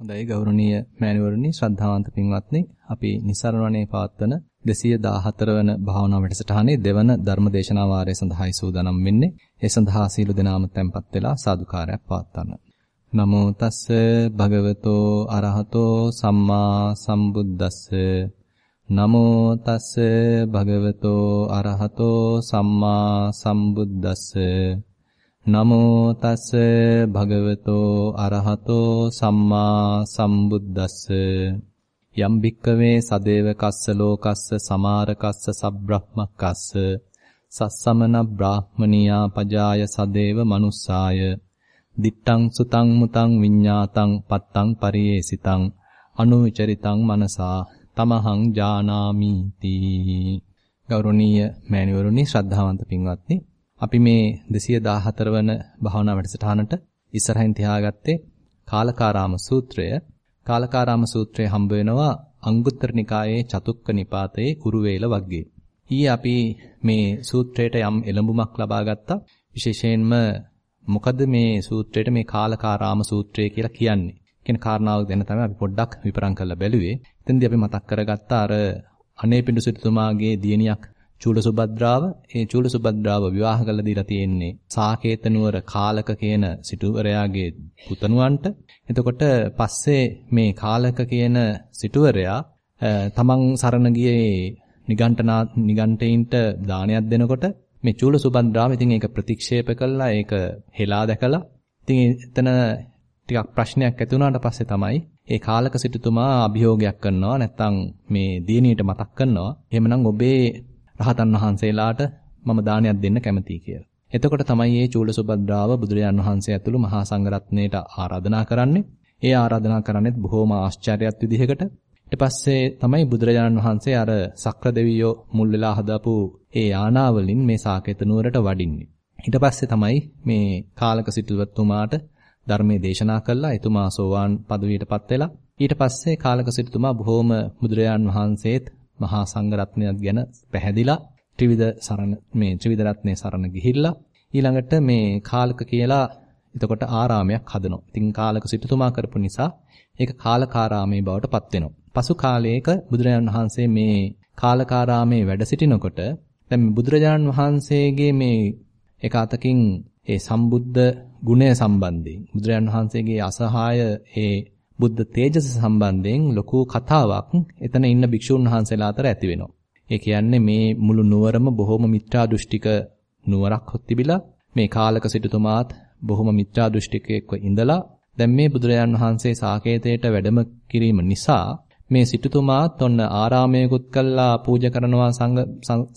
හොඳයි ගෞරවනීය මෑණිවරණි ශ්‍රද්ධාවන්ත පින්වත්නි අපි નિසරණවනේ පවත්වන 214 වන භාවනා වැඩසටහනේ දෙවන ධර්මදේශනා වාරය සඳහායි සූදානම් වෙන්නේ. ඒ සඳහා සීල දනාම tempත් වෙලා සාදුකාරයක් පවත්වන්න. නමෝ තස්ස භගවතෝ අරහතෝ සම්මා සම්බුද්දස්ස නමෝ තස්ස භගවතෝ අරහතෝ සම්මා සම්බුද්දස්ස නමෝ තස්ස භගවතෝ අරහතෝ සම්මා සම්බුද්දස්ස. යම් භික්කවේ සදේව කස්ස ලෝකස්ස සමාර කස්ස සබ්‍රහ්මකස්ස. සස්සමන බ්‍රාහ්මනියා පජාය සදේව මනුස්සාය. දිත්තං සුතං මුතං විඤ්ඤාතං පත්තං පරියේසිතං අනුවිචරිතං මනසා තමහං ජානාමි තී ගෞරවනීය මෑණිවරුනි ශ්‍රද්ධාවන්ත පින්වත්නි අපි මේ 214 වන භාවනා වැඩසටහනට ඉස්සරහින් තියාගත්තේ කාලකාරාම සූත්‍රය. කාලකාරාම සූත්‍රය හම්බ වෙනවා අංගුත්තර නිකායේ චතුක්ක නිපාතයේ කුරුවේල වග්ගයේ. ඊයේ අපි මේ සූත්‍රයට යම් එළඹුමක් ලබා ගත්තා. විශේෂයෙන්ම මොකද මේ සූත්‍රයට මේ කාලකාරාම සූත්‍රය කියලා කියන්නේ? කියන කාරණාව ගැන තමයි අපි පොඩ්ඩක් විපරම් කරලා බැලුවේ. එතෙන්දී අපි මතක් කරගත්ත අර අනේපිඬු සිටුමාගේ දියණියක් චූලසුභද්‍රාව ඒ චූලසුභද්‍රාව විවාහ කරලා දීලා තියෙන්නේ සාකේත නුවර කාලක කියන සිටුවරයාගේ පුතණුවන්ට. එතකොට පස්සේ මේ කාලක කියන සිටුවරයා තමන් සරණ ගියේ නිගණ්ඨනා නිගණ්ඨයින්ට දානයක් දෙනකොට මේ චූලසුභද්‍රාව ඉතින් ඒක ප්‍රතික්ෂේප කළා ඒක හෙලා දැකලා ඉතින් එතන ටිකක් ප්‍රශ්නයක් ඇති වුණාට පස්සේ තමයි ඒ කාලක සිටුතුමා අභියෝගයක් කරනවා නැත්නම් මේ දියණියට මතක් කරනවා එහෙමනම් ඔබේ රහතන් වහන්සේලාට මම දානයක් දෙන්න කැමතියි කියලා. එතකොට තමයි මේ චූලසුභද්‍රාව බුදුරජාන් වහන්සේ ඇතුළු මහා සංඝරත්නයට ආරාධනා කරන්නේ. ඒ ආරාධනා කරන්නේත් බොහොම ආශ්චර්යයක් විදිහකට. ඊට පස්සේ තමයි බුදුරජාණන් වහන්සේ අර සක්‍ර දෙවියෝ මුල් වෙලා හදාපු ඒ යානාවලින් මේ සාකේත නුවරට වඩින්නේ. ඊට පස්සේ තමයි මේ කාලක සිටුවතුමාට ධර්මයේ දේශනා කළා. එතුමා සෝවාන් පදවියටපත් වෙලා ඊට පස්සේ කාලක සිටුතුමා බොහොම බුදුරජාන් වහන්සේත් මහා සංඝරත්නයත් ගැන පැහැදිලා ත්‍රිවිධ සරණ මේ ත්‍රිවිධ රත්නයේ සරණ ගිහිල්ලා ඊළඟට මේ කාලක කියලා එතකොට ආරාමයක් හදනවා. ඉතින් කාලක සිටුතුමා කරපු නිසා ඒක කාලකාරාමේ බවට පත් වෙනවා. පසු කාලයක බුදුරජාණන් වහන්සේ මේ කාලකාරාමේ වැඩ සිටිනකොට දැන් බුදුරජාණන් වහන්සේගේ මේ එක අතකින් ඒ සම්බුද්ධ ගුණය සම්බන්ධයෙන් බුදුරජාණන් වහන්සේගේ අසහාය ඒ බුද්ධ තේජස සම්බන්ධයෙන් ලොකු කතාවක් එතන ඉන්න භික්ෂුන් වහන්සේලා අතර ඇති වෙනවා. ඒ කියන්නේ මේ මුළු නුවරම බොහොම මිත්‍යා දෘෂ්ටික නුවරක් හොත් තිබිලා මේ කාලක සිටුතුමාත් බොහොම මිත්‍යා දෘෂ්ටිකයෙක්ව ඉඳලා දැන් මේ බුදුරජාන් වහන්සේ සාකේතයට වැඩම කිරීම නිසා මේ සිටුතුමාත් ඔන්න ආරාමයකුත් කළා පූජා කරනවා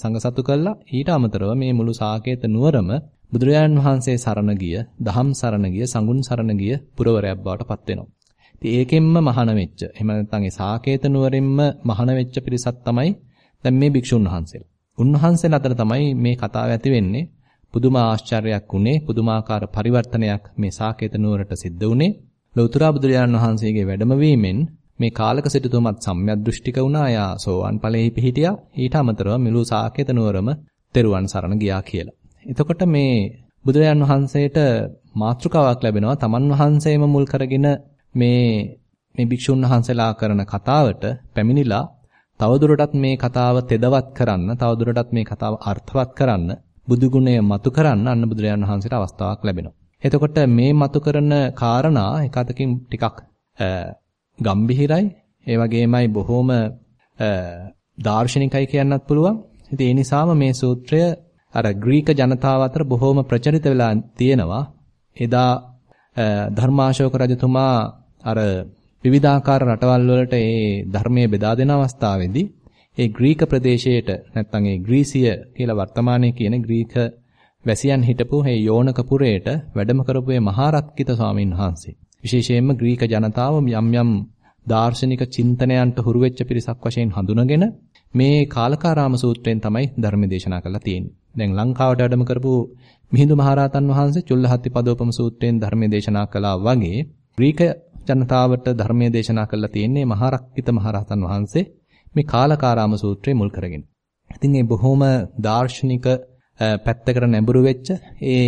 සංඝ සතු කළා ඊට අමතරව මේ මුළු සාකේත නුවරම බුදුරජාන් වහන්සේ සරණ ගිය, දහම් සරණ ගිය, සංගුණ සරණ ගිය පුරවරයක් බවට පත් වෙනවා. ඉතින් ඒකෙන්ම මහාන වෙච්ච. එහෙම නැත්නම් ඒ සාකේත නුවරින්ම මහාන වෙච්ච පිරිසක් තමයි දැන් මේ භික්ෂුන් වහන්සේලා. උන්වහන්සේලා අතර තමයි මේ කතාව ඇති වෙන්නේ. පුදුම ආශ්චර්යයක් උනේ, පුදුමාකාර පරිවර්තනයක් මේ සාකේත නුවරට සිද්ධ වුනේ. ලෞතර බුදුරජාණන් වහන්සේගේ වැඩම වීමෙන් මේ කාලක සිටුතුමත් සම්‍යක් දෘෂ්ටික වුණා. යා සෝවාන් ඵලෙහි පිහිටියා. ඊට අමතරව මිලු සාකේත නුවරම තෙරුවන් සරණ ගියා කියලා. එතකොට මේ බුදුරජාණන් වහන්සේට මාතෘකාවක් ලැබෙනවා. තමන් වහන්සේම මුල් කරගෙන මේ මේ භික්ෂුන් වහන්සේලා කරන කතාවට පැමිණිලා තවදුරටත් මේ කතාව තෙදවත් කරන්න, තවදුරටත් මේ කතාව අර්ථවත් කරන්න, බුදු ගුණය මතු කරන්න අන්න බුදුරජාණන් වහන්සේට අවස්ථාවක් ලැබෙනවා. එතකොට මේ මතු කරන කාරණා එක අතකින් ටිකක් ගම්බිහිරයි, ඒ වගේමයි බොහොම දාර්ශනිකයි කියන්නත් පුළුවන්. ඉතින් ඒ නිසාම මේ සූත්‍රය අර ග්‍රීක ජනතාව අතර බොහොම ප්‍රචලිත වෙලා තියෙනවා. එදා ධර්මාශෝක රජතුමා අර විවිධාකාර රටවල් වලට ඒ ධර්මයේ බෙදා දෙන අවස්ථාවේදී ඒ ග්‍රීක ප්‍රදේශයට නැත්නම් ඒ ග්‍රීසිය කියලා වර්තමානයේ කියන ග්‍රීක වැසියන් හිටපු මේ යෝනක පුරයට වැඩම කරපු මේ මහරත්කිත ස්වාමීන් වහන්සේ විශේෂයෙන්ම ග්‍රීක ජනතාව යම් යම් දාර්ශනික චින්තනයන්ට හුරු වෙච්ච පිරිසක් වශයෙන් හඳුනගෙන මේ කාලකාරාම සූත්‍රයෙන් තමයි ධර්ම දේශනා කරලා තියෙන්නේ. දැන් ලංකාවට වැඩම කරපු මිහිඳු මහරහතන් වහන්සේ චුල්ලහත්ති පදෝපම සූත්‍රයෙන් ධර්ම දේශනා කළා වගේ ග්‍රීක ජනතාවට ධර්මයේ දේශනා කළා තියෙන්නේ මහරක්කිත මහරහතන් වහන්සේ මේ කාලකාරාම සූත්‍රය මුල් කරගෙන. ඉතින් මේ බොහොම දාර්ශනික පැත්තකට නැඹුරු වෙච්ච ඒ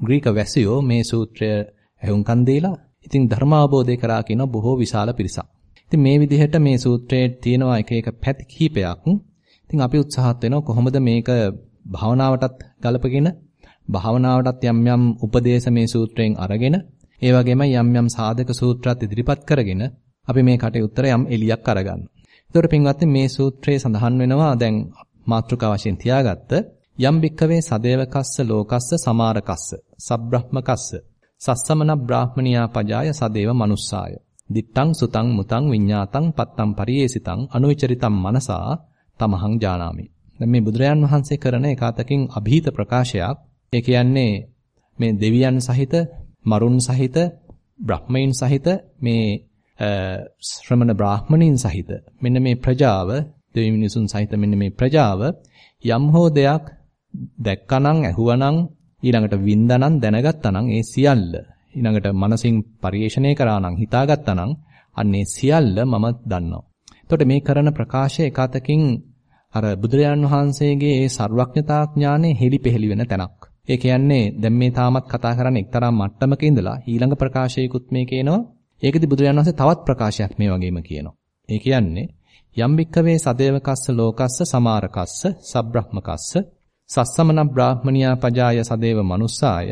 ග්‍රීක වැසියෝ මේ සූත්‍රය ඇහුම්කන් දීලා ඉතින් ධර්ම අවබෝධය කරා කියන බොහෝ විශාල පිරිසක්. ඉතින් මේ විදිහට මේ සූත්‍රයේ තියෙනවා එක එක පැති කිහිපයක්. ඉතින් අපි උත්සාහත් වෙනවා කොහොමද මේක භාවනාවටත් ගලපගෙන භාවනාවටත් යම් යම් උපදේශ මේ සූත්‍රයෙන් අරගෙන ඒ වගේමයි යම් යම් සාධක සූත්‍රات ඉදිරිපත් කරගෙන අපි මේ කටයුත්තර යම් එලියක් අරගන්න. එතකොට පින්වත්නි මේ සූත්‍රයේ සඳහන් වෙනවා දැන් මාත්‍රිකා වශයෙන් තියාගත්ත යම් භික්කවේ සදේවකස්ස ලෝකස්ස සමාරකස්ස සබ්‍රහ්මකස්ස සස්සමන බ්‍රාහමනියා පජාය සදේව මනුස්සාය දිත්තං සුතං මුතං විඤ්ඤාතං පත්තං පරියේසිතං අනුචරිතං මනසා තමහං ජානාමි. දැන් මේ බුදුරයන් වහන්සේ කරන එකතකින් અભීත ප්‍රකාශයක්. ඒ කියන්නේ මේ දෙවියන් සහිත මරුන් සහිත, බ්‍රහ්මයන් සහිත මේ ශ්‍රමණ බ්‍රාහ්මණීන් සහිත මෙන්න මේ ප්‍රජාව දෙවි මිනිසුන් සහිත මෙන්න මේ ප්‍රජාව යම් හෝ දෙයක් දැක්කනම් ඇහුවනම් ඊළඟට වින්දානම් දැනගත්තානම් ඒ සියල්ල ඊළඟට මනසින් පරිේශණය කරානම් හිතාගත්තානම් අන්නේ සියල්ල මම දන්නවා. එතකොට මේ කරන ප්‍රකාශය එකතකින් අර බුදුරජාන් වහන්සේගේ ඒ සර්වඥතා ඥානෙ හෙලිපෙහෙලි වෙන තැනක්. ඒ කියන්නේ දැන් මේ තාමත් කතා කරන්නේ එක්තරා මට්ටමක ඉඳලා ඊළඟ ප්‍රකාශයකුත් මේ කියනවා. ඒකෙදි බුදුරජාන් වහන්සේ තවත් ප්‍රකාශයක් මේ වගේම කියනවා. ඒ කියන්නේ යම් භික්කවේ සදේවකස්ස ලෝකස්ස සමාරකස්ස සබ්‍රහ්මකස්ස සස්සමන බ්‍රාහ්මනියා පජාය සදේව මනුස්සාය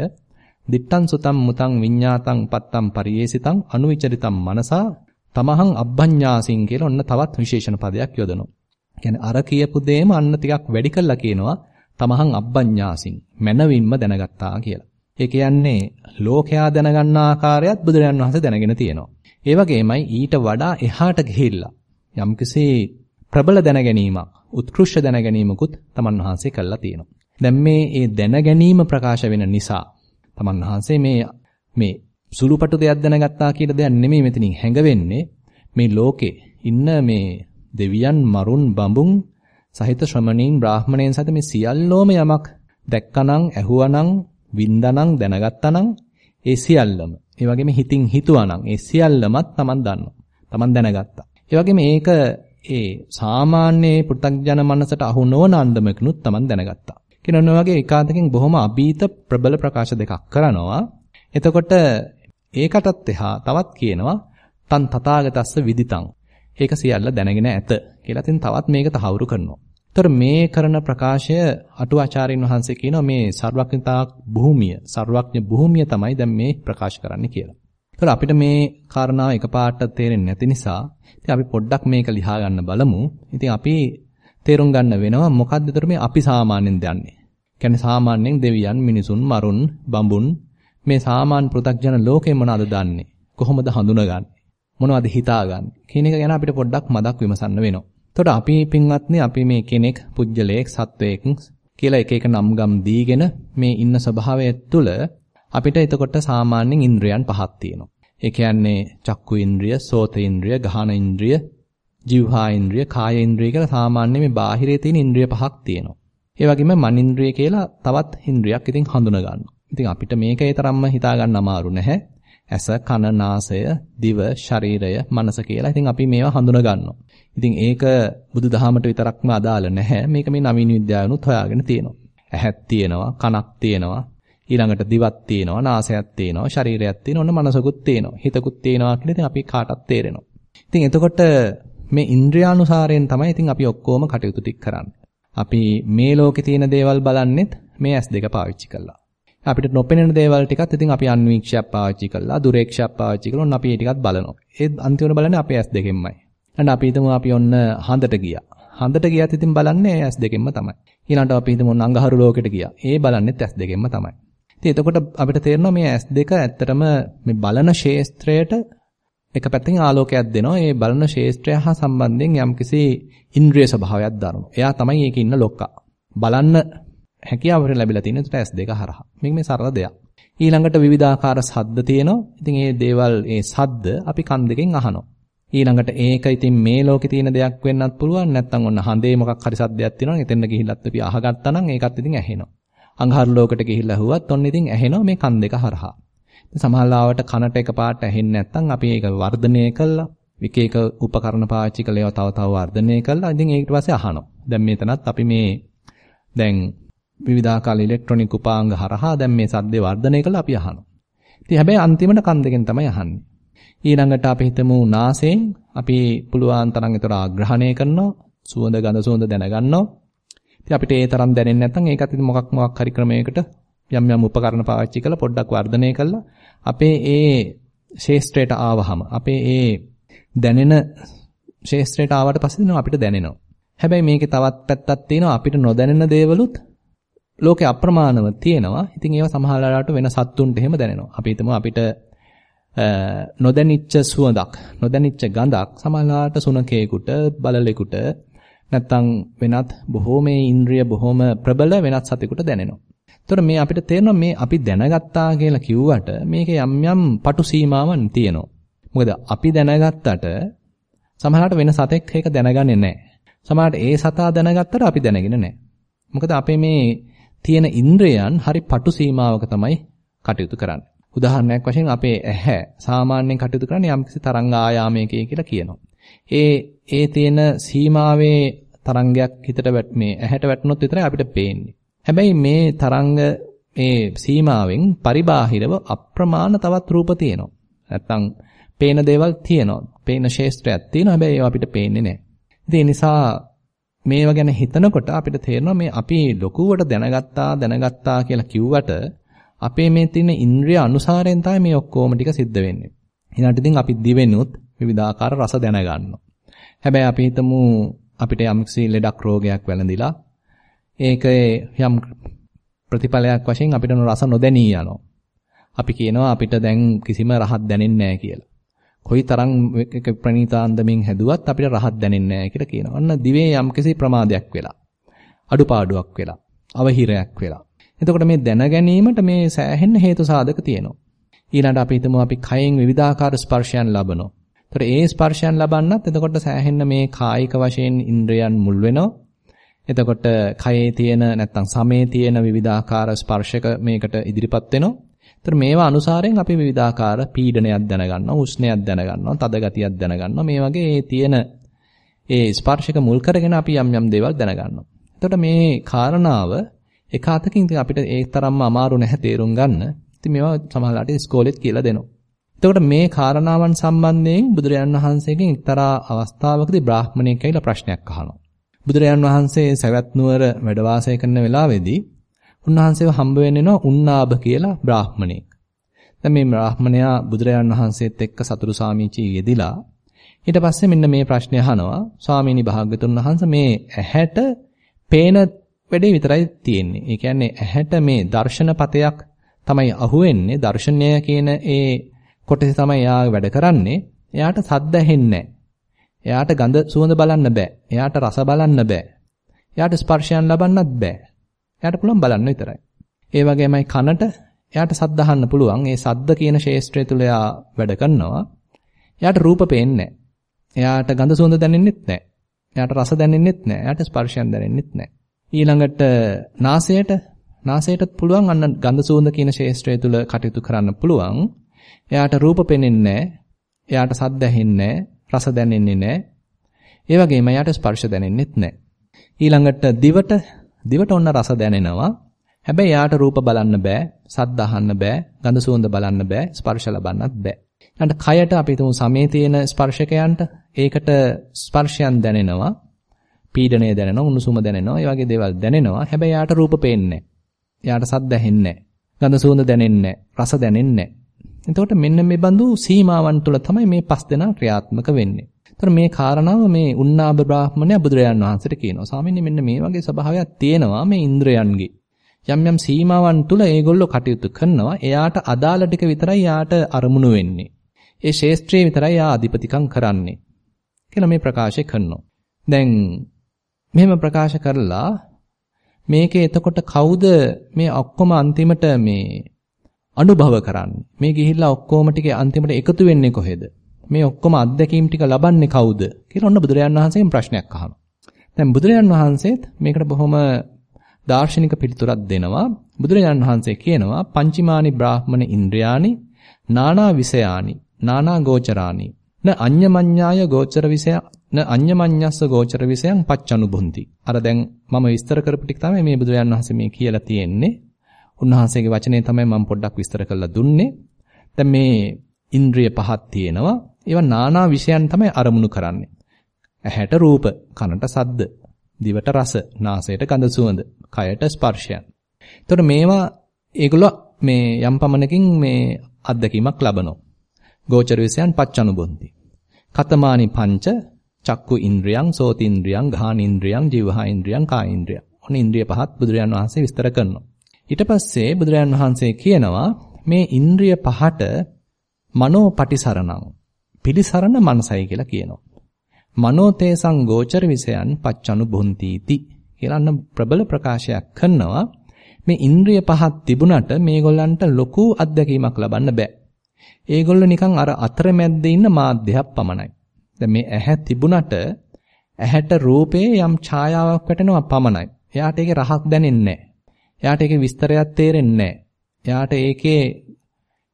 දිත්තං සුතං මුතං විඤ්ඤාතං පත්තං පරියේසිතං අනුවිචරිතං මනසා තමහං අබ්බඤ්ඤාසින් කියලා ඔන්න තවත් විශේෂණ පදයක් යොදනවා. කියන්නේ අර කියපු දෙයම අන්න ටිකක් වැඩි කළා කියනවා තමහං අබ්බඤ්ඤාසින් මනවින්ම දැනගත්තා කියලා. ඒ කියන්නේ ලෝකයා දැනගන්න ආකාරයත් බුදුරජාන් වහන්සේ දැනගෙන තියෙනවා. ඒ වගේමයි ඊට වඩා එහාට ගිහිල්ලා යම්කිසි ප්‍රබල දැනගැනීමක්, උත්කෘෂ්ඨ දැනගැනීමකුත් තමන් වහන්සේ කළා තියෙනවා. දැන් මේ ඒ දැනගැනීම ප්‍රකාශ වෙන නිසා තමන් වහන්සේ මේ මේ සුළුපටු දෙයක් දැනගත්තා කියන දෙයක් නෙමෙයි මෙතනින් හැඟවෙන්නේ මේ ලෝකේ ඉන්න මේ දෙවියන් මරුන් බඹුන් සහිත ශ්‍රමණීන් බ්‍රාහමණයන් සහිත මේ සියල්ලෝම යමක් දැක්කනම් ඇහුවනම් වින්දානම් දැනගත්තානම් ඒ සියල්ලම ඒ වගේම හිතින් හිතුවානම් ඒ සියල්ලමත් Taman දන්නවා. Taman දැනගත්තා. ඒ වගේම ඒක ඒ සාමාන්‍ය පෘථග්ජන මනසට අහු නොවන අන්දමකිනුත් Taman දැනගත්තා. කියන වගේ එකාතකින් බොහොම අභීත ප්‍රබල ප්‍රකාශ දෙකක් කරනවා. එතකොට ඒකටත් එහා තවත් කියනවා තන් තථාගතස්ස විදිතං. ඒක සියල්ල දැනගෙන ඇත කියලා තින් තවත් මේක තහවුරු කරනවා. ඒතර මේ කරන ප්‍රකාශය අටුවාචාරින් වහන්සේ කියනවා මේ සර්වඥතා භූමිය, සර්වඥ භූමිය තමයි දැන් මේ ප්‍රකාශ කරන්නේ කියලා. ඒතර අපිට මේ කාරණාව එකපාරට තේරෙන්නේ නැති නිසා ඉතින් අපි පොඩ්ඩක් මේක ලියා ගන්න බලමු. ඉතින් අපි තේරුම් ගන්න වෙනවා මොකද්ද ඒතර මේ අපි සාමාන්‍යයෙන් දන්නේ. කියන්නේ සාමාන්‍යයෙන් දෙවියන්, මිනිසුන්, මරුන්, බඹුන් මේ සාමාන්‍ය පෘථග්ජන ලෝකේ මොනවද දන්නේ? කොහොමද හඳුනගන්නේ? මොනවද හිතාගන්නේ? කියන එක ගැන අපිට පොඩ්ඩක් මදක් විමසන්න වෙනවා. එතකොට අපි පින්වත්නි අපි මේ කෙනෙක්, පුජ්‍යලයක්, සත්වයක් කියලා එක එක නම් ගම් දීගෙන මේ ඉන්න ස්වභාවය තුළ අපිට එතකොට සාමාන්‍යයෙන් ඉන්ද්‍රයන් පහක් තියෙනවා. ඒ කියන්නේ චක්කු ඉන්ද්‍රිය, සෝත ඉන්ද්‍රිය, ගහන ඉන්ද්‍රිය, જીවහා ඉන්ද්‍රිය, කාය ඉන්ද්‍රිය කියලා සාමාන්‍ය මේ බාහිරේ තියෙන ඉන්ද්‍රිය පහක් තියෙනවා. ඒ වගේම මනින්ද්‍රිය කියලා තවත් ඉන්ද්‍රියක් ඉතින් හඳුන ගන්නවා. ඉතින් අපිට මේක ඒ තරම්ම හිතා ගන්න අමාරු නැහැ. ඇස, කන, නාසය, දිව, ශරීරය, මනස කියලා. ඉතින් අපි මේවා හඳුන ගන්නවා. ඉතින් ඒක බුදුදහමට විතරක්ම අදාළ නැහැ. මේක මේ නවීන විද්‍යාවනුත් හොයාගෙන තියෙනවා. ඇහක් තියෙනවා, කනක් තියෙනවා, ඊළඟට දිවක් තියෙනවා, නාසයක් තියෙනවා, ශරීරයක් තියෙනවා, ඔන්න මනසකුත් තියෙනවා. හිතකුත් තියෙනවා කියලා ඉතින් අපි කාටත් තේරෙනවා. ඉතින් එතකොට මේ ඉන්ද්‍රියානුසාරයෙන් තමයි ඉතින් අපි ඔක්කොම කටයුතු ටික කරන්නේ. අපි මේ ලෝකේ තියෙන දේවල් බලන්නෙත් මේ S2 පාවිච්චි කළා. අපිට නොපෙනෙන දේවල් ටිකත් ඉතින් අපි අන්වීක්ෂයක් පාවිච්චි කළා, දුරේක්ෂයක් පාවිච්චි කළා. ඔන්න අපි ඒ ටිකත් බලනවා. ඒ අන්තිමට බලන්නේ අපේ S2කින්මයි. ඊට අපි හිතමු අපි ඔන්න හඳට ගියා. හඳට ගියත් ඉතින් බලන්නේ S2කින්ම තමයි. ඊළඟට අපි හිතමු ඔන්න අඟහරු ලෝකෙට ගියා. ඒ බලන්නේත් S2කින්ම තමයි. ඉතින් එතකොට අපිට තේරෙනවා මේ S2 ඇත්තටම මේ බලන ශේස්ත්‍රයට එක පැත්තකින් ආලෝකයක් දෙනවා. ඒ බලන ශේෂ්ත්‍රය හා සම්බන්ධයෙන් යම්කිසි ඉන්ද්‍රිය ස්වභාවයක් දරනවා. එයා තමයි ඒකේ ඉන්න ලොක්කා. බලන්න හැකියාව ලැබිලා තියෙන උට S2 හරහා. මේක මේ සරල දෙයක්. ඊළඟට විවිධාකාර සද්ද තියෙනවා. ඉතින් මේ දේවල් මේ සද්ද අපි කන් දෙකෙන් අහනවා. ඊළඟට ඒක ඉතින් මේ ලෝකේ තියෙන දෙයක් වෙන්නත් පුළුවන්. නැත්නම් ඔන්න හඳේ මොකක් හරි සද්දයක් තියෙනවා. එතෙන්ද ගිහිල්ලත් අපි අහගත්තා නම් ඒකත් ඉතින් ඇහෙනවා. අඟහරු ලෝකෙට ගිහිල්ලා ඇහුවත් ඔන්න ඉතින් ඇහෙනවා මේ කන් දෙක හරහා. සමහරවිට කනට එකපාරට ඇහෙන්නේ නැත්නම් අපි ඒක වර්ධනය කළා එක එක උපකරණ පාවිච්චි කළා ඒවා තව තව වර්ධනය කළා. ඉතින් ඊට පස්සේ අහනවා. දැන් මෙතනත් අපි මේ දැන් විවිධාකාර ඉලෙක්ට්‍රොනික උපාංග හරහා දැන් මේ සද්දේ වර්ධනය කළා අපි අහනවා. ඉතින් හැබැයි අන්තිමට කන් දෙකෙන් තමයි අහන්නේ. ඊළඟට අපි හිතමු නාසයෙන් අපි පුළුවන් තරම් ඒතර ආග්‍රහණය කරනවා. සුවඳ ගඳ සුවඳ දැනගන්නවා. ඉතින් අපිට ඒ තරම් දැනෙන්නේ නැත්නම් ඒකත් ඉතින් මොකක් මොකක් හරි ක්‍රමයකට යම් යම් උපකරණ පාවිච්චි කරලා පොඩ්ඩක් වර්ධනය කළා අපේ ඒ ශේෂ්ත්‍රයට ආවහම අපේ ඒ දැනෙන ශේෂ්ත්‍රයට ආවට පස්සේ අපිට දැනෙනවා. හැබැයි මේකේ තවත් පැත්තක් තියෙනවා අපිට නොදැනෙන දේවලුත් ලෝකේ අප්‍රමාණව තියෙනවා. ඉතින් ඒවා සමහර වෙලාවට වෙන සත්තුන්ට එහෙම දැනෙනවා. අපි හිතමු අපිට නොදැනිච්ච සුවඳක්, නොදැනිච්ච ගඳක් සමහරලාට සුනකේකට, බලලෙකුට නැත්තම් වෙනත් බොහෝ මේ ඉන්ද්‍රිය බොහොම ප්‍රබල වෙනත් සතෙකුට දැනෙනවා. එතකොට මේ අපිට තේරෙනවා මේ අපි දැනගත්තා කියලා කිව්වට මේකේ යම් යම් පටු සීමාවන් තියෙනවා. මොකද අපි දැනගත්තට සමහරවිට වෙන සතෙක් ඒක දැනගන්නේ නැහැ. සමහරවිට ඒ සතා දැනගත්තට අපි දැනගෙන නැහැ. මොකද අපේ මේ තියෙන ඉන්ද්‍රයන් හරි පටු සීමාවක තමයි කටයුතු කරන්නේ. උදාහරණයක් වශයෙන් අපේ ඇහැ සාමාන්‍යයෙන් කටයුතු කරන්නේ යම්කිසි තරංග ආයාමයකයි කියලා කියනවා. ඒ ඒ තියෙන සීමාවේ තරංගයක් හිතට මේ ඇහැට වැටුනොත් විතරයි අපිට පේන්නේ. හැබැයි මේ තරංග මේ සීමාවෙන් පරිබාහිරව අප්‍රමාණ තවත් රූප තියෙනවා. නැත්තම් පේන දේවල් තියෙනවා. පේන ශේෂ්ත්‍රයක් තියෙනවා. හැබැයි ඒවා අපිට පේන්නේ නැහැ. ඉතින් ඒ නිසා මේවා ගැන හිතනකොට අපිට තේරෙනවා මේ අපි ලොකුවට දැනගත්තා දැනගත්තා කියලා කිව්වට අපේ මේ තියෙන ඉන්ද්‍රිය අනුසාරයෙන් තමයි මේ ඔක්කොම ටික සිද්ධ වෙන්නේ. ඊළඟට ඉතින් අපි දිවෙනුත් විවිධාකාර රස දැනගන්නවා. හැබැයි අපි හිතමු අපිට යම්කිසි ලෙඩක් රෝගයක් වැළඳිලා ඒකේ යම් ප්‍රතිඵලයක් වශයෙන් අපිට රස නොදැනී යනවා. අපි කියනවා අපිට දැන් කිසිම රහක් දැනෙන්නේ නැහැ කියලා. කොයි තරම් ප්‍රණීතාන්දමින් හැදුවත් අපිට රහක් දැනෙන්නේ නැහැ කියලා කියනවා. අන්න දිවේ යම්කිසි ප්‍රමාදයක් වෙලා. අඩුපාඩුවක් වෙලා. අවහිරයක් වෙලා. එතකොට මේ දැන ගැනීමට මේ සෑහෙන හේතු සාධක තියෙනවා. ඊළඟට අපි හිතමු අපි කයෙන් විවිධාකාර ස්පර්ශයන් ලබනවා. එතකොට ඒ ස්පර්ශයන් ලබන්නත් එතකොට සෑහෙන මේ කායික වශයෙන් ඉන්ද්‍රයන් මුල් වෙනවා. එතකොට කයේ තියෙන නැත්තම් සමේ තියෙන විවිධාකාර ස්පර්ශක මේකට ඉදිරිපත් වෙනවා. ඒතර මේවා අනුසාරයෙන් අපි විවිධාකාර පීඩනයක් දැනගන්නවා, උෂ්ණයක් දැනගන්නවා, තද ගතියක් දැනගන්නවා. මේ වගේ ඒ තියෙන ඒ ස්පර්ශක මුල් කරගෙන අපි යම් යම් දේවල් දැනගන්නවා. එතකොට මේ කාරණාව එක අතකින් ඉතින් අපිට ඒ තරම්ම අමාරු නැහැ තේරුම් ගන්න. ඉතින් මේවා සමහරවිට ඉස්කෝලෙත් කියලා දෙනවා. එතකොට මේ කාරණාවන් සම්බන්ධයෙන් බුදුරජාන් වහන්සේගෙන් එක්තරා අවස්ථාවකදී බ්‍රාහ්මණයෙක් ඇවිල්ලා ප්‍රශ්නයක් අහනවා. බුදුරජාන් වහන්සේ සවැත් නුවර වැඩ වාසය කරන වෙලාවේදී උන්වහන්සේව හම්බ වෙන්නේ උන්නාභ කියලා බ්‍රාහ්මණෙක්. දැන් මේ බ්‍රාහ්මණයා බුදුරජාන් වහන්සේත් එක්ක සතුරු සාමිචි යෙදිලා ඊට පස්සේ මෙන්න මේ ප්‍රශ්නය අහනවා ස්වාමීනි භාග්‍යතුන් වහන්සේ මේ ඇහැට පේන වැඩේ විතරයි තියෙන්නේ. ඒ කියන්නේ ඇහැට මේ දර්ශනපතයක් තමයි අහුවෙන්නේ. දර්ශනය කියන ඒ කොටසේ තමයි යා වැඩ කරන්නේ. එයාට සද්ද ඇහෙන්නේ එයාට ගඳ සුවඳ බලන්න බෑ. එයාට රස බලන්න බෑ. එයාට ස්පර්ශයන් ලබන්නත් බෑ. එයාට පුළුවන් බලන්න විතරයි. ඒ වගේමයි කනට එයාට සද්ද අහන්න පුළුවන්. ඒ සද්ද කියන ශේෂ්ත්‍රය තුල එයා වැඩ කරනවා. එයාට රූප පේන්නේ එයාට ගඳ සුවඳ දැනෙන්නෙත් නැහැ. එයාට රස දැනෙන්නෙත් නැහැ. එයාට ස්පර්ශයන් දැනෙන්නෙත් නැහැ. ඊළඟට නාසයට නාසයටත් පුළුවන් අන්න ගඳ සුවඳ කියන ශේෂ්ත්‍රය තුල කටයුතු කරන්න පුළුවන්. එයාට රූප පෙනෙන්නේ එයාට සද්ද ඇහෙන්නේ රස දැනෙන්නේ නැහැ. ඒ වගේම එයාට ස්පර්ශ දැනෙන්නෙත් නැහැ. ඊළඟට දිවට දිවට ඔන්න රස දැනෙනවා. හැබැයි යාට රූප බලන්න බෑ, සද්ද අහන්න බෑ, ගඳ සුවඳ බලන්න බෑ, ස්පර්ශ ලබන්නත් බෑ. ඊළඟට කයට අපි තුමු සමේ තියෙන ස්පර්ශකයන්ට ඒකට ස්පර්ශයන් දැනෙනවා. පීඩණය දැනෙනවා, උණුසුම දැනෙනවා, ඒ වගේ දේවල් දැනෙනවා. හැබැයි යාට රූප පේන්නේ යාට සද්ද ඇහෙන්නේ ගඳ සුවඳ දැනෙන්නේ රස දැනෙන්නේ එතකොට මෙන්න මේ බඳු සීමාවන් තුළ තමයි මේ පස් දෙනා ක්‍රියාත්මක වෙන්නේ. ඒතර මේ කාරණාව මේ උන්නාබ බ්‍රාහ්මණය බුදුරජාන් වහන්සේට කියනවා. ස්වාමීනි මෙන්න මේ වගේ ස්වභාවයක් තියෙනවා මේ ඉන්ද්‍රයන්ගේ. යම් යම් සීමාවන් තුල ඒගොල්ලෝ කටයුතු කරනවා. එයාට අදාළ ටික විතරයි යාට අරමුණු වෙන්නේ. ඒ ශේස්ත්‍රයේ විතරයි යා අධිපතිකම් කරන්නේ. කියලා මේ ප්‍රකාශය කරනවා. දැන් මෙහෙම ප්‍රකාශ කරලා මේකේ එතකොට කවුද මේ ඔක්කොම අන්තිමට මේ අනුභව කරන්නේ? මේ ගිහිල්ලා ඔක්කොම ටික අන්තිමට එකතු වෙන්නේ කොහෙද? මේ ඔක්කොම අත්දැකීම් ටික ලබන්නේ කවුද කියලා ඔන්න බුදුරජාන් වහන්සේගෙන් ප්‍රශ්නයක් අහනවා. දැන් බුදුරජාන් වහන්සේත් මේකට බොහොම දාර්ශනික පිළිතුරක් දෙනවා. බුදුරජාන් වහන්සේ කියනවා පංචමානි බ්‍රාහ්මණ ඉන්ද්‍රයානි නානා විසයානි නානා ගෝචරානි න අඤ්ඤමඤ්ඤාය ගෝචර විසය න අඤ්ඤමඤ්ඤස්ස ගෝචර විසයන් පච්චනුබුන්ති. අර දැන් මම විස්තර කරපු ටික තමයි මේ බුදුරජාන් වහන්සේ මේ කියලා තියෙන්නේ. උන්වහන්සේගේ වචනේ තමයි මම පොඩ්ඩක් විස්තර කරලා දුන්නේ. දැන් මේ ඉන්ද්‍රිය පහක් තියෙනවා. ඒවා নানা විෂයන් තමයි අරමුණු කරන්නේ. ඇහැට රූප, කනට ශබ්ද, දිවට රස, නාසයට ගඳ සුවඳ, කයට ස්පර්ශයන්. එතකොට මේවා ඒගොල්ලෝ මේ යම් පමණකින් මේ අත්දැකීමක් ලබනවා. ගෝචර විෂයන් පච්චනුබොන්ති. කතමානි පංච චක්කු ඉන්ද්‍රියං, සෝති ඉන්ද්‍රියං, ගාහන ඉන්ද්‍රියං, ජීවහා ඉන්ද්‍රියං, කාය ඉන්ද්‍රියං. ඔන්න ඉන්ද්‍රිය පහත් බුදුරජාන් වහන්සේ විස්තර කරනවා. ඊට පස්සේ බුදුරජාන් වහන්සේ කියනවා මේ ඉන්ද්‍රිය පහට මනෝ පටිසරණං පිළිසරණ මනසයි කියලා කියනවා. මනෝ තේසං ගෝචර විෂයන් පච්චනු බොන්තිති කියලා අන්න ප්‍රබල ප්‍රකාශයක් කරනවා. මේ ඉන්ද්‍රිය පහක් තිබුණට මේගොල්ලන්ට ලොකු අත්දැකීමක් ලබන්න බෑ. ඒගොල්ලෝ නිකන් අර අතරමැද්දේ ඉන්න මාධ්‍යයක් පමණයි. දැන් මේ ඇහැ තිබුණට ඇහැට රූපේ යම් ඡායාවක් වැටෙනවා පමණයි. එයාට ඒකේ රහක් දැනෙන්නේ නැහැ. එයාට ඒකේ විස්තරයක් තේරෙන්නේ නැහැ. එයාට ඒකේ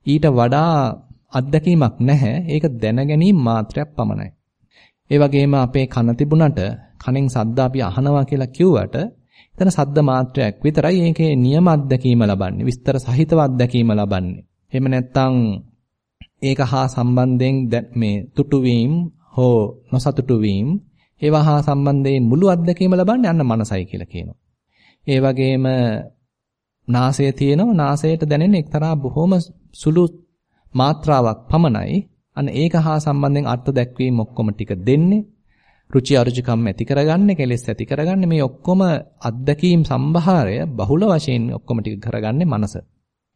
ඊට වඩා අත්දැකීමක් නැහැ. ඒක දැනගැනීම මාත්‍රයක් පමණයි. ඒ වගේම අපේ කන තිබුණට කනෙන් සද්ද අපි අහනවා කියලා කිව්වට එතන සද්ද මාත්‍රයක් විතරයි ඒකේ නියම අත්දැකීම ලබන්නේ. විස්තර සහිතව අත්දැකීම ලබන්නේ. එහෙම නැත්නම් ඒක හා සම්බන්ධයෙන් මේ තුටු වීම හෝ නොසතුටු වීම ඒවා හා සම්බන්ධයෙන් මුළු අත්දැකීම ලබන්නේ අන්න මනසයි කියලා කියනවා. ඒ වගේම නාසය තියෙනවා නාසයට දැනෙන එක්තරා බොහොම සුළු මාත්‍රාවක් පමණයි. අන්න ඒක හා සම්බන්ධයෙන් අර්ථ දැක්වීම ඔක්කොම ටික දෙන්නේ. රුචි අරුචිකම් ඇති කරගන්නේ, කෙලෙස් ඇති කරගන්නේ මේ ඔක්කොම අත්දැකීම් සම්භාරය බහුල වශයෙන් ඔක්කොම ටික කරගන්නේ මනස.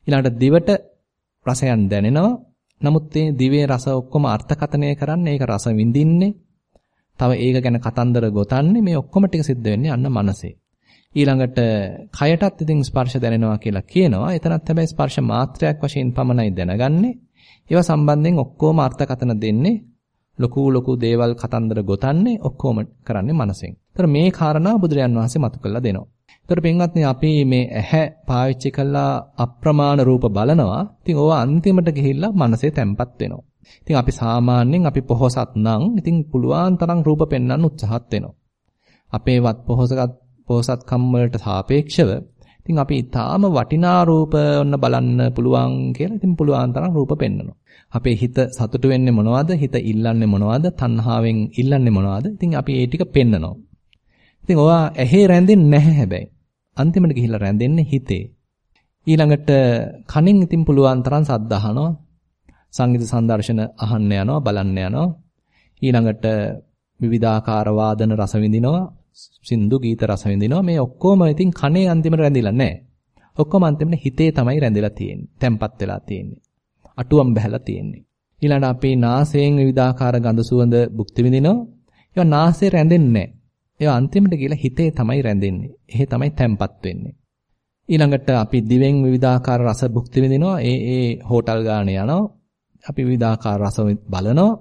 ඊළඟට දිවට රසයන් දැනෙනවා. නමුත් මේ දිවේ රස ඔක්කොම අර්ථකථනය කරන්නේ ඒක රස විඳින්නේ. තව ඒක ගැන කතන්දර ගොතන්නේ මේ ඔක්කොම ටික සිද්ධ වෙන්නේ අන්න මනසේ. ඊළඟට කයටත් ඉතින් ස්පර්ශ දැනෙනවා කියලා කියනවා. එතනත් හැබැයි ස්පර්ශ මාත්‍රයක් වශයෙන් පමණයි දැනගන්නේ. ඒවා සම්බන්ධයෙන් ඔක්කොම අර්ථකථන දෙන්නේ ලොකු ලොකු දේවල් කතන්දර ගොතන්නේ ඔක්කොම කරන්නේ මනසෙන්. ඒතර මේ කාරණා බුදුරයන් වහන්සේ මතු කරලා දෙනවා. ඒතර පින්වත්නි අපි මේ ඇහැ පාවිච්චි කළා අප්‍රමාණ රූප බලනවා. ඉතින් ඕවා අන්තිමට ගිහිල්ලා මනසේ තැම්පත් වෙනවා. ඉතින් අපි සාමාන්‍යයෙන් අපි පොහොසත් නම් ඉතින් පුළුවන් තරම් රූප පෙන්වන්න උත්සාහත් වෙනවා. අපේ වත් පොහොසත් පොහොසත්කම් වලට සාපේක්ෂව ඉතින් අපි ඊටාම වටිනා රූප ඔන්න බලන්න පුළුවන් කියලා ඉතින් පුළුවන් තරම් රූප පෙන්වනවා. අපේ හිත සතුටු වෙන්නේ මොනවද? හිත ඉල්ලන්නේ මොනවද? තණ්හාවෙන් ඉල්ලන්නේ මොනවද? ඉතින් අපි ඒ ටික පෙන්නනවා. ඉතින් ඔවා ඇහි රැඳෙන්නේ නැහැ හැබැයි. අන්තිමට ගිහිල්ලා රැඳෙන්නේ හිතේ. ඊළඟට කනින් ඉතින් පුළුවන් තරම් සද්ද අහනවා. සංගීත සංදර්ශන අහන්න යනවා, බලන්න යනවා. ඊළඟට විවිධාකාර වාදන රස විඳිනවා. සින්දු ගීත රස විඳිනවා. මේ ඔක්කොම ඉතින් කනේ අන්තිමට රැඳිලා නැහැ. ඔක්කොම අන්තිමට හිතේ තමයි රැඳිලා තියෙන්නේ. තැම්පත් වෙලා තියෙන්නේ. අටුවම් බහැලා තියෙන්නේ. ඊළඟට අපේ නාසයෙන් විවිධාකාර ගඳ සුවඳ භුක්ති විඳිනවා. ඒවා නාසයේ රැඳෙන්නේ නැහැ. ඒවා අන්තිමට ගිහලා හිතේ තමයි රැඳෙන්නේ. එහෙ තමයි තැම්පත් වෙන්නේ. ඊළඟට අපි දිවෙන් විවිධාකාර රස භුක්ති විඳිනවා. ඒ ඒ හෝටල් ගාන යනවා. අපි විවිධාකාර රස බලනවා.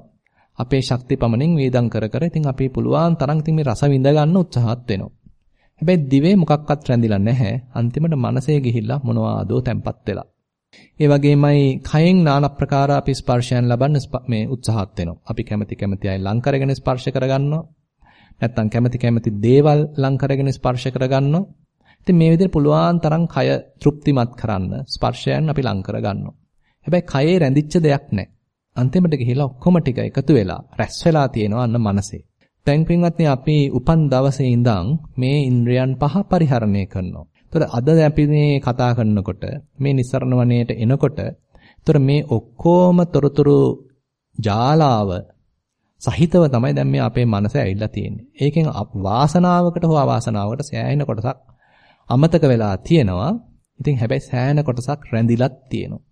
අපේ ශක්ති පමණින් වේදම් කර කර ඉතින් අපි පුළුවන් තරම් ඉතින් මේ රස විඳ ගන්න උත්සාහත් වෙනවා. හැබැයි දිවේ මොකක්වත් රැඳිලා නැහැ. අන්තිමට මනසේ ගිහිල්ලා මොනවාදෝ තැම්පත් වෙලා. ඒ වගේමයි කයෙන් নানা ප්‍රකාර අපි ස්පර්ශයන් ලබන්න මේ උත්සාහත් වෙනවා. අපි කැමති කැමති අය ලං කරගෙන ස්පර්ශ කරගන්නවා. නැත්තම් කැමති කැමති දේවල් ලං කරගෙන ස්පර්ශ කරගන්නවා. ඉතින් මේ විදිහට පුළුවන් තරම් කය තෘප්තිමත් කරන්න ස්පර්ශයන් අපි ලං කරගන්නවා. හැබැයි කයේ රැඳිච්ච දෙයක් නැහැ. අන්තිමට ගිහිලා ඔක්කොම ටික එකතු වෙලා රැස් වෙලා තියෙනවා අන්න මනසේ. දැන් පින්වත්නි අපි උපන් දවසේ ඉඳන් මේ ඉන්ද්‍රයන් පහ පරිහරණය කරනවා. ඒතර අද අපි මේ කතා කරනකොට මේ නිස්සරණ වනයේට එනකොට ඒතර මේ ඔක්කොම තොරතුරු ජාලාව සහිතව තමයි දැන් මේ අපේ මනස ඇවිල්ලා තියෙන්නේ. ඒකෙන් වාසනාවකට හෝ අවාසනාවකට සෑහෙන කොටසක් අමතක වෙලා තියෙනවා. ඉතින් හැබැයි සෑහෙන කොටසක් රැඳිලත් තියෙනවා.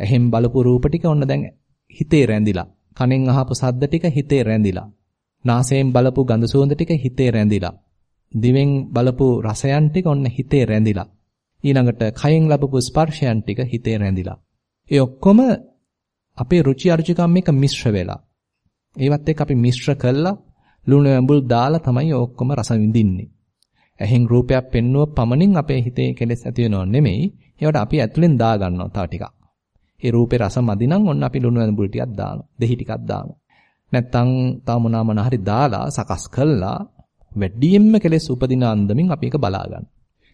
එහෙන් බලපු රූප ටික ඔන්න දැන් හිතේ රැඳිලා. කනෙන් අහපු සද්ද ටික හිතේ රැඳිලා. නාසයෙන් බලපු ගඳ සුවඳ ටික හිතේ රැඳිලා. දිවෙන් බලපු රසයන් ටික ඔන්න හිතේ රැඳිලා. ඊළඟට කයෙන් ලැබපු ස්පර්ශයන් ටික හිතේ රැඳිලා. ඒ ඔක්කොම අපේ රුචි අරුචිකම් එක මිශ්‍ර වෙලා. ඒවත් එක්ක අපි මිශ්‍ර කළා ලුණු ඇඹුල් දාලා තමයි ඔක්කොම රස විඳින්නේ. ඇහෙන් රූපයක් පෙන්නුව පමණින් අපේ හිතේ කෙලෙස් ඇති වෙනව නෙමෙයි. ඒවට අපි ඇතුලෙන් දා ගන්නවා තව ටිකක්. ඒ රූපේ රස මදි නම් ඔන්න අපි ලුණු ඇඹුල් ටිකක් දානවා. දෙහි ටිකක් දානවා. නැත්තම් තව මොනවා මොන හරි දාලා සකස් කළා වැඩියෙන්ම කෙලෙස් උපදින අන්දමින් අපි ඒක බලා ගන්න.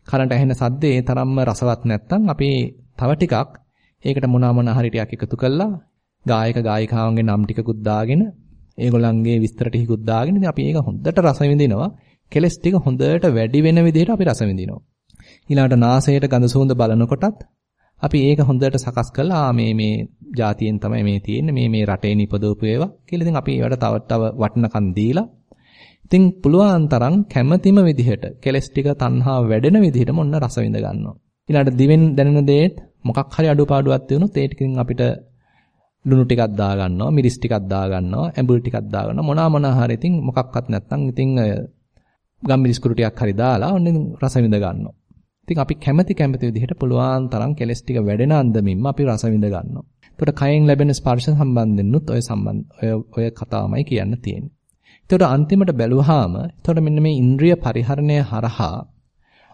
කනට ඇහෙන සද්දේ ඒ තරම්ම රසවත් නැත්තම් අපි තව ටිකක් ඒකට මොනවා මොනවා හරි ටිකක් එකතු කළා ගායක ගායිකාවන්ගේ නම් ටිකකුත් දාගෙන ඒගොල්ලන්ගේ විස්තර ටිකකුත් දාගෙන ඉතින් අපි ඒක හොඳට රස විඳිනවා. කෙලස් ටික හොඳට වැඩි වෙන විදිහට අපි රස විඳිනවා. ඊළඟට නාසයට ගඳ සුවඳ බලනකොටත් අපි ඒක හොඳට සකස් කරලා මේ මේ જાතියෙන් තමයි මේ තියෙන්නේ මේ මේ රටේ නිපදවපු ඒවා කියලා ඉතින් අපි ඒවට තව තව වටිනකම් දීලා ඉතින් පුළුවන් තරම් කැමැතිම විදිහට කෙලස් ටික තණ්හා වැඩෙන විදිහටම ඔන්න රස විඳ ගන්නවා. ඊළඟට දිවෙන් දැනෙන දේත් මොකක් හරි අඩුපාඩුවක් තියුණොත් ඒ ටිකෙන් අපිට ලුණු ටිකක් දා ගන්නවා, මිරිස් ටිකක් දා ගන්නවා, ඇඹුල් ටිකක් දා ගන්නවා. මොනවා මොනවා හරි ඉතින් මොකක්වත් නැත්නම් ඉතින් ගම්මිරිස් කුරු ටිකක් හරි දාලා ඔන්න රස විඳ ගන්නවා. ඉතින් අපි කැමැති කැමැති විදිහට පුළුවන් තරම් කෙලස් ටික වැඩෙන අන්දමින්ම අපි රස විඳ ගන්නවා. එතකොට කයෙන් ලැබෙන ස්පර්ශ සම්බන්ධෙන්නුත් ඔය සම්බන්ධ ඔය ඔය කතාවමයි කියන්න තියෙන්නේ. එතකොට අන්තිමට බැලුවාම එතකොට මෙන්න මේ ඉන්ද්‍රිය පරිහරණය හරහා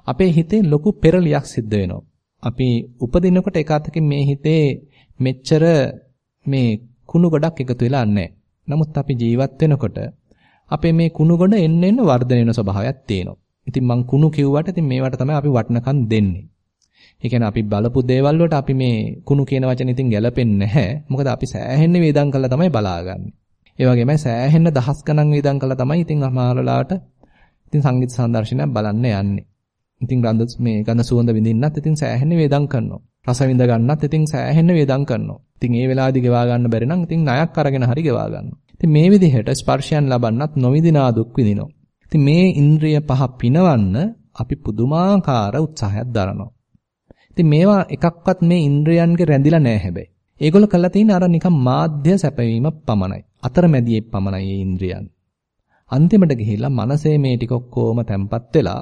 අපේ හිතේ ලොකු පෙරලියක් සිද්ධ වෙනවා. අපි උපදිනකොට එක අතකින් මේ හිතේ මෙච්චර මේ කුණු ගොඩක් එකතු වෙලා නැහැ. නමුත් අපි ජීවත් වෙනකොට අපේ මේ කුණු ගොඩ එන්න එන්න වර්ධනය වෙන ස්වභාවයක් තියෙනවා. ඉතින් මං කුණු කිව්වට ඉතින් මේවට තමයි අපි වටනකම් දෙන්නේ. ඒ කියන්නේ අපි බලපු දේවල් වලට අපි මේ කුණු කියන වචනේ ඉතින් ගැලපෙන්නේ නැහැ. මොකද අපි සෑහෙන්න වේදම් කළා තමයි බලාගන්නේ. ඒ වගේමයි සෑහෙන්න දහස් ගණන් වේදම් කළා තමයි ඉතින් අමාරලාට ඉතින් සංගීත සංදර්ශනයක් බලන්න යන්නේ. ඉතින් ගඳ මේ ගඳ සුවඳ විඳින්නත් ඉතින් සෑහෙන්න වේදම් කරනවා. රස විඳ ගන්නත් ඉතින් සෑහෙන්න වේදම් කරනවා. ඉතින් ඒ වෙලාවේදී ගෙවා ගන්න බැරි නම් ඉතින් ණයක් අරගෙන හරි ගෙවා ගන්නවා. ඉතින් මේ විදිහට ස්පර්ශයන් ලබන්නත් නොවිදිනා දුක් විඳිනවා. ඉතින් මේ ඉන්ද්‍රිය පහ පිනවන්න අපි පුදුමාකාර උත්සාහයක් දරනවා. ඉතින් මේවා එකක්වත් මේ ඉන්ද්‍රයන්ගේ රැඳිලා නැහැ හැබැයි. ඒගොල්ලෝ කළා තියෙන අර නිකන් මාධ්‍ය සැපවීම පමණයි. අතරමැදියේ පමණයි මේ ඉන්ද්‍රයන්. අන්තිමට ගිහිල්ලා මනසේ මේ ටික ඔක්කොම තැම්පත් වෙලා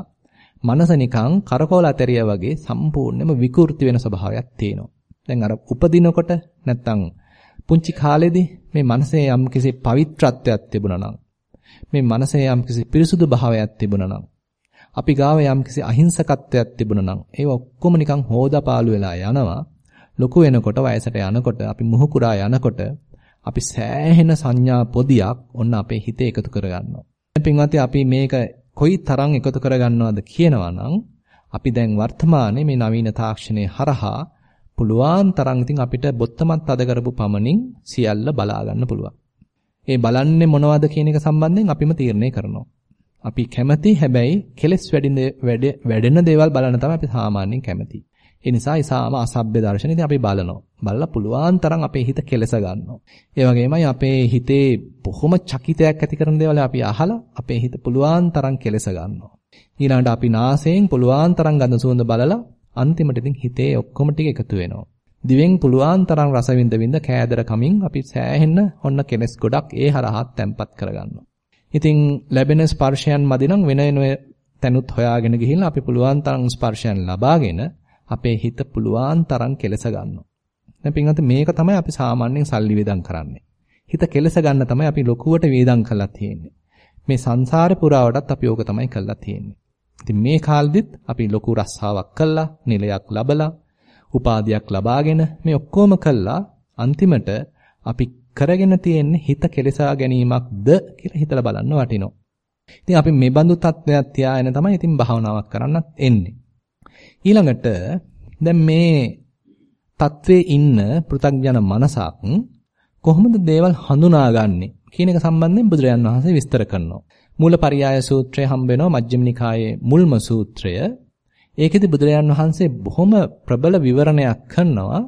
මනස නිකන් කරකෝල ඇතරිය වගේ සම්පූර්ණයෙන්ම විකෘති වෙන ස්වභාවයක් තියෙනවා. දැන් අර උපදිනකොට නැත්තම් පුංචි කාලේදී මේ මනසේ යම්කිසි පවිත්‍රත්වයක් තිබුණා නම් මේ මනසේ යම්කිසි පිරිසුදු භාවයක් තිබුණා නම් අපි ගාව යම්කිසි අහිංසකත්වයක් තිබුණා නම් ඒව ඔක්කොම නිකන් හොදාපාලු වෙලා යනවා ලොකු වෙනකොට වයසට යනකොට අපි මුහුකුරා යනකොට අපි සෑහෙන සංඥා පොදියක් ඔන්න අපේ හිතේ එකතු කරගන්නවා. පින්වත්නි අපි මේක කොයි තරම් එකතු කරගන්නවද කියනවා නම් අපි දැන් වර්තමානයේ මේ නවීන තාක්ෂණයේ හරහා පුළුවන් තරම් ඉතින් අපිට බොත්තමත් අද කරපු පමණින් සියල්ල බලා ගන්න පුළුවන්. ඒ බලන්නේ මොනවද කියන එක සම්බන්ධයෙන් අපිම තීරණය කරනවා. අපි කැමති හැබැයි කෙලස් වැඩෙන දේවල් බලන්න තමයි අපි සාමාන්‍යයෙන් කැමති. ඒ නිසා ඊසාම අසභ්‍ය දර්ශන ඉතින් අපි බලනවා. බලලා පුළුවන් තරම් අපේ හිත කෙලස ගන්නවා. ඒ වගේමයි අපේ හිතේ බොහොම චකිතයක් ඇති කරන දේවල් අපි අහලා අපේ හිත පුළුවන් තරම් කෙලස ගන්නවා. ඊළඟට අපි නාසයෙන් පුළුවන් තරම් ගඳ සුවඳ බලලා අන්තිමට ඉතින් හිතේ ඔක්කොම ටික එකතු වෙනවා. දිවෙන් පුළුවන් තරම් රස විඳ විඳ කෑදර කමින් අපි සෑහෙන්න ඔන්න කෙලස් ගොඩක් ඒ හරහා තැම්පත් කරගන්නවා. ඉතින් ලැබෙන ස්පර්ශයන් මදි නම් වෙන වෙන තැනුත් හොයාගෙන ගිහිල්ලා අපි පුළුවන් තරම් ස්පර්ශයන් ලබාගෙන අපේ හිත පුළුවන් තරම් කෙලස ගන්නවා. දැන් පින්වත්නි මේක තමයි අපි සාමාන්‍යයෙන් සල්ලි වේදම් කරන්නේ. හිත කෙලස ගන්න තමයි අපි ලොකුවට වේදම් කරලා තියෙන්නේ. මේ සංසාරේ පුරාවටත් අපි ඕක තමයි කරලා තියෙන්නේ. ඉතින් මේ කාලෙදිත් අපි ලොකු රස්සාවක් කළා, නිලයක් ලබලා, උපාධියක් ලබාගෙන මේ ඔක්කොම කළා අන්තිමට අපි කරගෙන තියෙන්නේ හිත කෙලසා ගැනීමක්ද කියලා හිතලා බලන්න වටිනවා. ඉතින් අපි මේ බඳු තත්ත්වයක් තියාගෙන තමයි ඉතින් භාවනාවක් කරන්නත් එන්නේ. ඊළඟට දැන් මේ තත්වයේ ඉන්න පෘථග්ජන මනසක් කොහොමද දේවල් හඳුනාගන්නේ කියන එක සම්බන්ධයෙන් බුදුරජාන් වහන්සේ විස්තර කරනවා. මූලපරියාය සූත්‍රය හම්බ වෙනවා මජ්ක්‍ධිම නිකායේ මුල්ම සූත්‍රය. ඒකෙදි බුදුරජාන් වහන්සේ බොහොම ප්‍රබල විවරණයක් කරනවා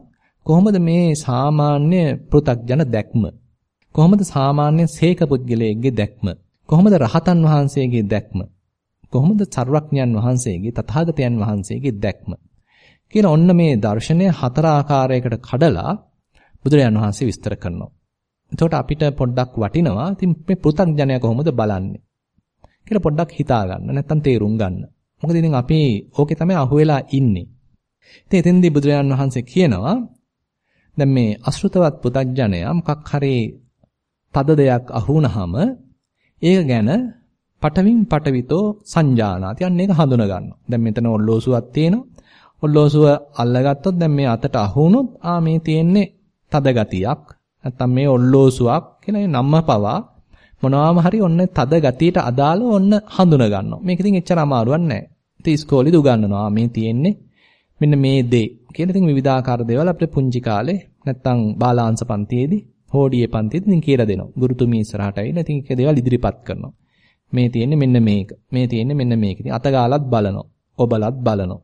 කොහොමද මේ සාමාන්‍ය පෘථග්ජන දැක්ම කොහොමද සාමාන්‍ය සීක පුද්ගලයෙක්ගේ දැක්ම කොහොමද රහතන් වහන්සේගේ දැක්ම කොහොමද චරවඥයන් වහන්සේගේ තථාගතයන් වහන්සේගේ දැක්ම කියන ඔන්න මේ දර්ශනය හතර ආකාරයකට කඩලා බුදුරජාන් වහන්සේ විස්තර කරනවා. එතකොට අපිට පොඩ්ඩක් වටිනවා ඉතින් මේ පෘථග්ජනයා කොහොමද බලන්නේ කියලා පොඩ්ඩක් හිතා ගන්න නැත්තම් තේරුම් ගන්න. මොකද ඉතින් අපි ඕකේ තමයි අහුවෙලා ඉන්නේ. ඉතින් එතෙන්දී බුදුරජාන් වහන්සේ කියනවා දැන් මේ අසෘතවත් පුතග්ජනයා මොකක් හරි තද දෙයක් අහුනහම ඒක ගැන පටවින් පටවිතෝ සංජානාති. අන්න ඒක හඳුන ගන්නවා. දැන් මෙතන ඔල්ලෝසුවක් තියෙනවා. ඔල්ලෝසුව අල්ලගත්තොත් දැන් මේ අතට අහුනොත් ආ මේ තියෙන්නේ තද ගතියක්. නැත්තම් මේ ඔල්ලෝසුවක් කියලා නම්ම පවා මොනවාම හරි ඔන්න තද ගතියට අදාළව ඔන්න හඳුන ගන්නවා. මේක ඉතින් එච්චර අමාරුවක් නැහැ. ඉතින් ඉස්කෝලේදී උගන්වනවා මේ තියෙන්නේ මෙන්න මේ දේ කියලා ඉතින් විවිධාකාර දේවල් අපිට පුංචි කාලේ නැත්තම් බාලාංශ පන්තියේදී හෝඩියේ පන්තියේදී ඉතින් කියලා දෙනවා. ගුරුතුමී ඉස්සරහට ඇවිල්ලා ඉතින් ඒක දේවල් ඉදිරිපත් කරනවා. මේ තියෙන්නේ මෙන්න මේක. මේ තියෙන්නේ මෙන්න මේක. ඉතින් අතගාලත් බලනවා. ඔබලත් බලනවා.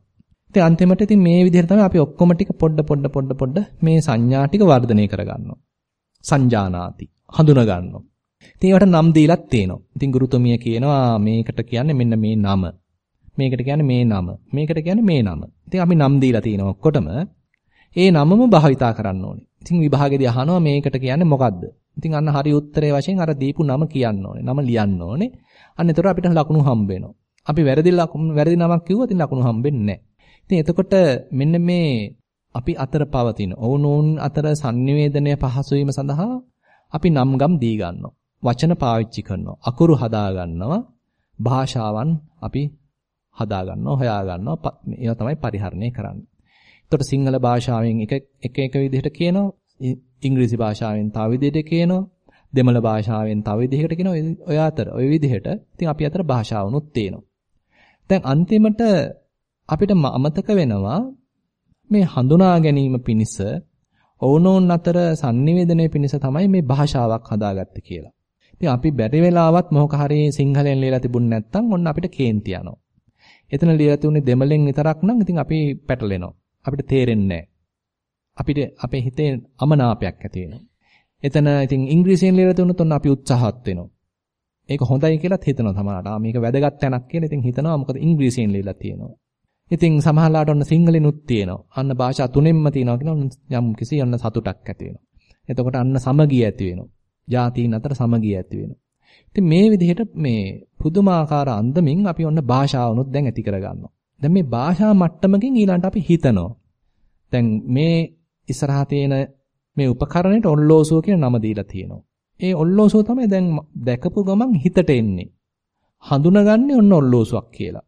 ඉතින් අන්තිමට ඉතින් මේ විදිහට තමයි අපි ඔක්කොම ටික පොඩ පොඩ පොඩ පොඩ මේ සංඥා ටික වර්ධනය කරගන්නවා. සංජානාති හඳුන ගන්නවා. ඉතින් ඒවට නම් දීලත් තියෙනවා. ඉතින් ගුරුතුමිය කියනවා මේකට කියන්නේ මෙන්න මේ නම. මේකට කියන්නේ මේ නම. මේකට කියන්නේ මේ නම. ඉතින් අපි නම් දීලා තිනවා ඔක්කොටම. ඒ නමම භාවිතා කරන්න ඕනේ. ඉතින් විභාගෙදී අහනවා මේකට කියන්නේ මොකද්ද? ඉතින් අන්න හරි උත්තරේ වශයෙන් අර දීපු නම කියන්න ඕනේ. නම ලියන්න ඕනේ. අන්න එතකොට අපිට ලකුණු හම්බ වෙනවා. අපි වැරදි ලකුණු වැරදි නමක් කිව්වොත් ඉතින් ලකුණු හම්බෙන්නේ නැහැ. ඉතින් එතකොට මෙන්න මේ අපි අතර පවතින ඔවුනෝන් අතර sannivedanaya පහසු වීම සඳහා අපි නම් ගම් දී ගන්නවා. වචන පාවිච්චි කරනවා. අකුරු හදා ගන්නවා. භාෂාවන් අපි හදා ගන්නවා, හොයා ගන්නවා. ඒවා තමයි පරිහරණය කරන්නේ. එතකොට සිංහල භාෂාවෙන් එක එක එක විදිහට කියනවා. ඉංග්‍රීසි භාෂාවෙන් තව විදිහට කියනවා. දෙමළ භාෂාවෙන් තව විදිහකට කියනවා. ඔය අතර ඔය විදිහට ඉතින් අපි අතර භාෂාවනුත් තියෙනවා. දැන් අන්තිමට අපිට අමතක වෙනවා මේ හඳුනා ගැනීම පිණිස ඔවුනෝන් අතර sannivedanaya පිණිස තමයි මේ භාෂාවක් හදාගත්තේ කියලා. ඉතින් අපි බැරි වෙලාවත් මොකක් හරි සිංහලෙන් ලියලා තිබුණ නැත්නම් ඔන්න අපිට කේන්ති යනවා. එතන ලියලා තිබුණේ දෙමළෙන් විතරක් නම් ඉතින් අපි පැටලෙනවා. අපිට තේරෙන්නේ අපිට අපේ හිතේ අමනාපයක් ඇති වෙනවා. එතන ඉතින් ඉංග්‍රීසියෙන් ලියලා තිබුණොත් ඔන්න අපි උත්සාහත් වෙනවා. ඒක හොඳයි කියලාත් හිතනවා සමහරවිට. ආ මේක වැදගත් තැනක් කියලා ඉතින් හිතනවා මොකද ඉංග්‍රීසියෙන් ලියලා තියෙනවා. ඉතින් සමහරලාට ඔන්න සිංහලෙනුත් තියෙනවා. අන්න භාෂා තුනෙන්ම තියෙනවා කියන යම් කිසි ඔන්න සතුටක් ඇති වෙනවා. එතකොට අන්න සමගිය ඇති වෙනවා. ජාතීන් අතර සමගිය ඇති වෙනවා. ඉතින් මේ විදිහට මේ පුදුමාකාර අන්දමින් අපි ඔන්න භාෂාවනොත් දැන් ඇති කරගන්නවා. දැන් මේ භාෂා මට්ටමකින් ඊළඟට අපි හිතනවා. දැන් මේ ඉස්සරහා තියෙන මේ උපකරණයට ඔල්ලෝසුව කියන නම දීලා තියෙනවා. ඒ ඔල්ලෝසුව තමයි දැන් දැකපු ගමන් හිතට එන්නේ. හඳුනගන්නේ ඔන්න ඔල්ලෝසුවක් කියලා.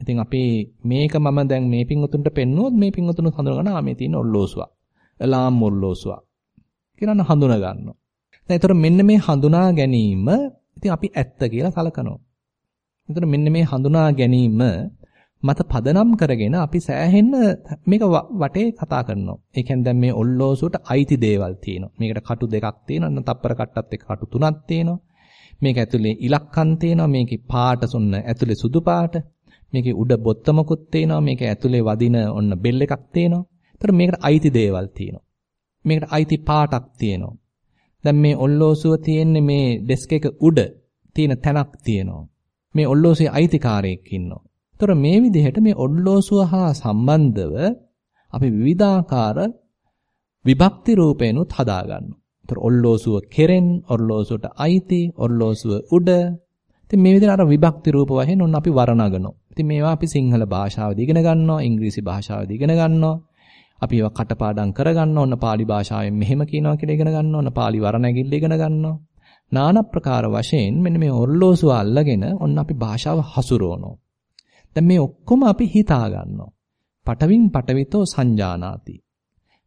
ඉතින් අපි මේක මම දැන් මේ පිංගුතුන්ට පෙන්නුවොත් මේ පිංගුතුන් හඳුනගන්න ආ මේ තියෙන ඔල්ලෝසුවක්. එලාම් ඔල්ලෝසුවක්. කියලා හඳුන ගන්නවා. දැන් ඒතර මෙන්න මේ හඳුනා ගැනීම ඉතින් අපි ඇත්ත කියලා සලකනවා. ඒතර මෙන්න මේ හඳුනා ගැනීම මත පදනම් කරගෙන අපි සෑහෙන්න මේක වටේ කතා කරනවා. ඒ කියන්නේ දැන් මේ ඔල්ලෝසුවට අයිති දේවල් තියෙනවා. මේකට කටු දෙකක් තියෙනවා. නැත්නම් තප්පර කට්ටත් එක්ක කටු තුනක් තියෙනවා. මේක ඇතුලේ ඉලක්කම් තියෙනවා. මේකේ පාට සොන්න ඇතුලේ සුදු පාට. මේකේ උඩ බොත්තමකුත් තියෙනවා. මේක ඇතුලේ වදින ඔන්න බෙල් එකක් තියෙනවා. ඒතර මේකට අයිති දේවල් තියෙනවා. මේකට අයිති පාටක් තියෙනවා. දැන් මේ ඔල්ලෝසුව තියෙන්නේ මේ ඩෙස්ක් එක උඩ තියෙන තැනක් තියෙනවා. මේ ඔල්ලෝසුවේ අයිතිකාරයෙක් ඉන්නවා. ඒතර මේ විදිහට මේ ඔල්ලෝසුව හා සම්බන්ධව අපි විවිධාකාර විභක්ති රූපේනුත් හදා ගන්නවා. ඒතර ඔල්ලෝසුව කෙරෙන්, ඔල්ලෝසුවට අයිති, ඔල්ලෝසුව උඩ. ඉතින් මේ විදිහට අර විභක්ති රූප වශයෙන් ඔන්න අපි වර්ණනගනවා. ඉතින් මේවා අපි සිංහල භාෂාවදී ඉගෙන ගන්නවා, ඉංග්‍රීසි භාෂාවදී ඉගෙන ගන්නවා. අපි ඒවා කටපාඩම් කරගන්න ඕන පාලි භාෂාවෙන් මෙහෙම කියනවා කියලා ඉගෙන ගන්න ඕන පාලි වරණැගිල්ල ඉගෙන ගන්නවා নানা ප්‍රකාර වශයෙන් මෙන්න මේ ඔර්ලෝසුව අල්ලගෙන ඔන්න අපි භාෂාව හසුරවනවා දැන් මේ ඔක්කොම අපි හිතා ගන්නවා පටවින් පටවිතෝ සංජානාති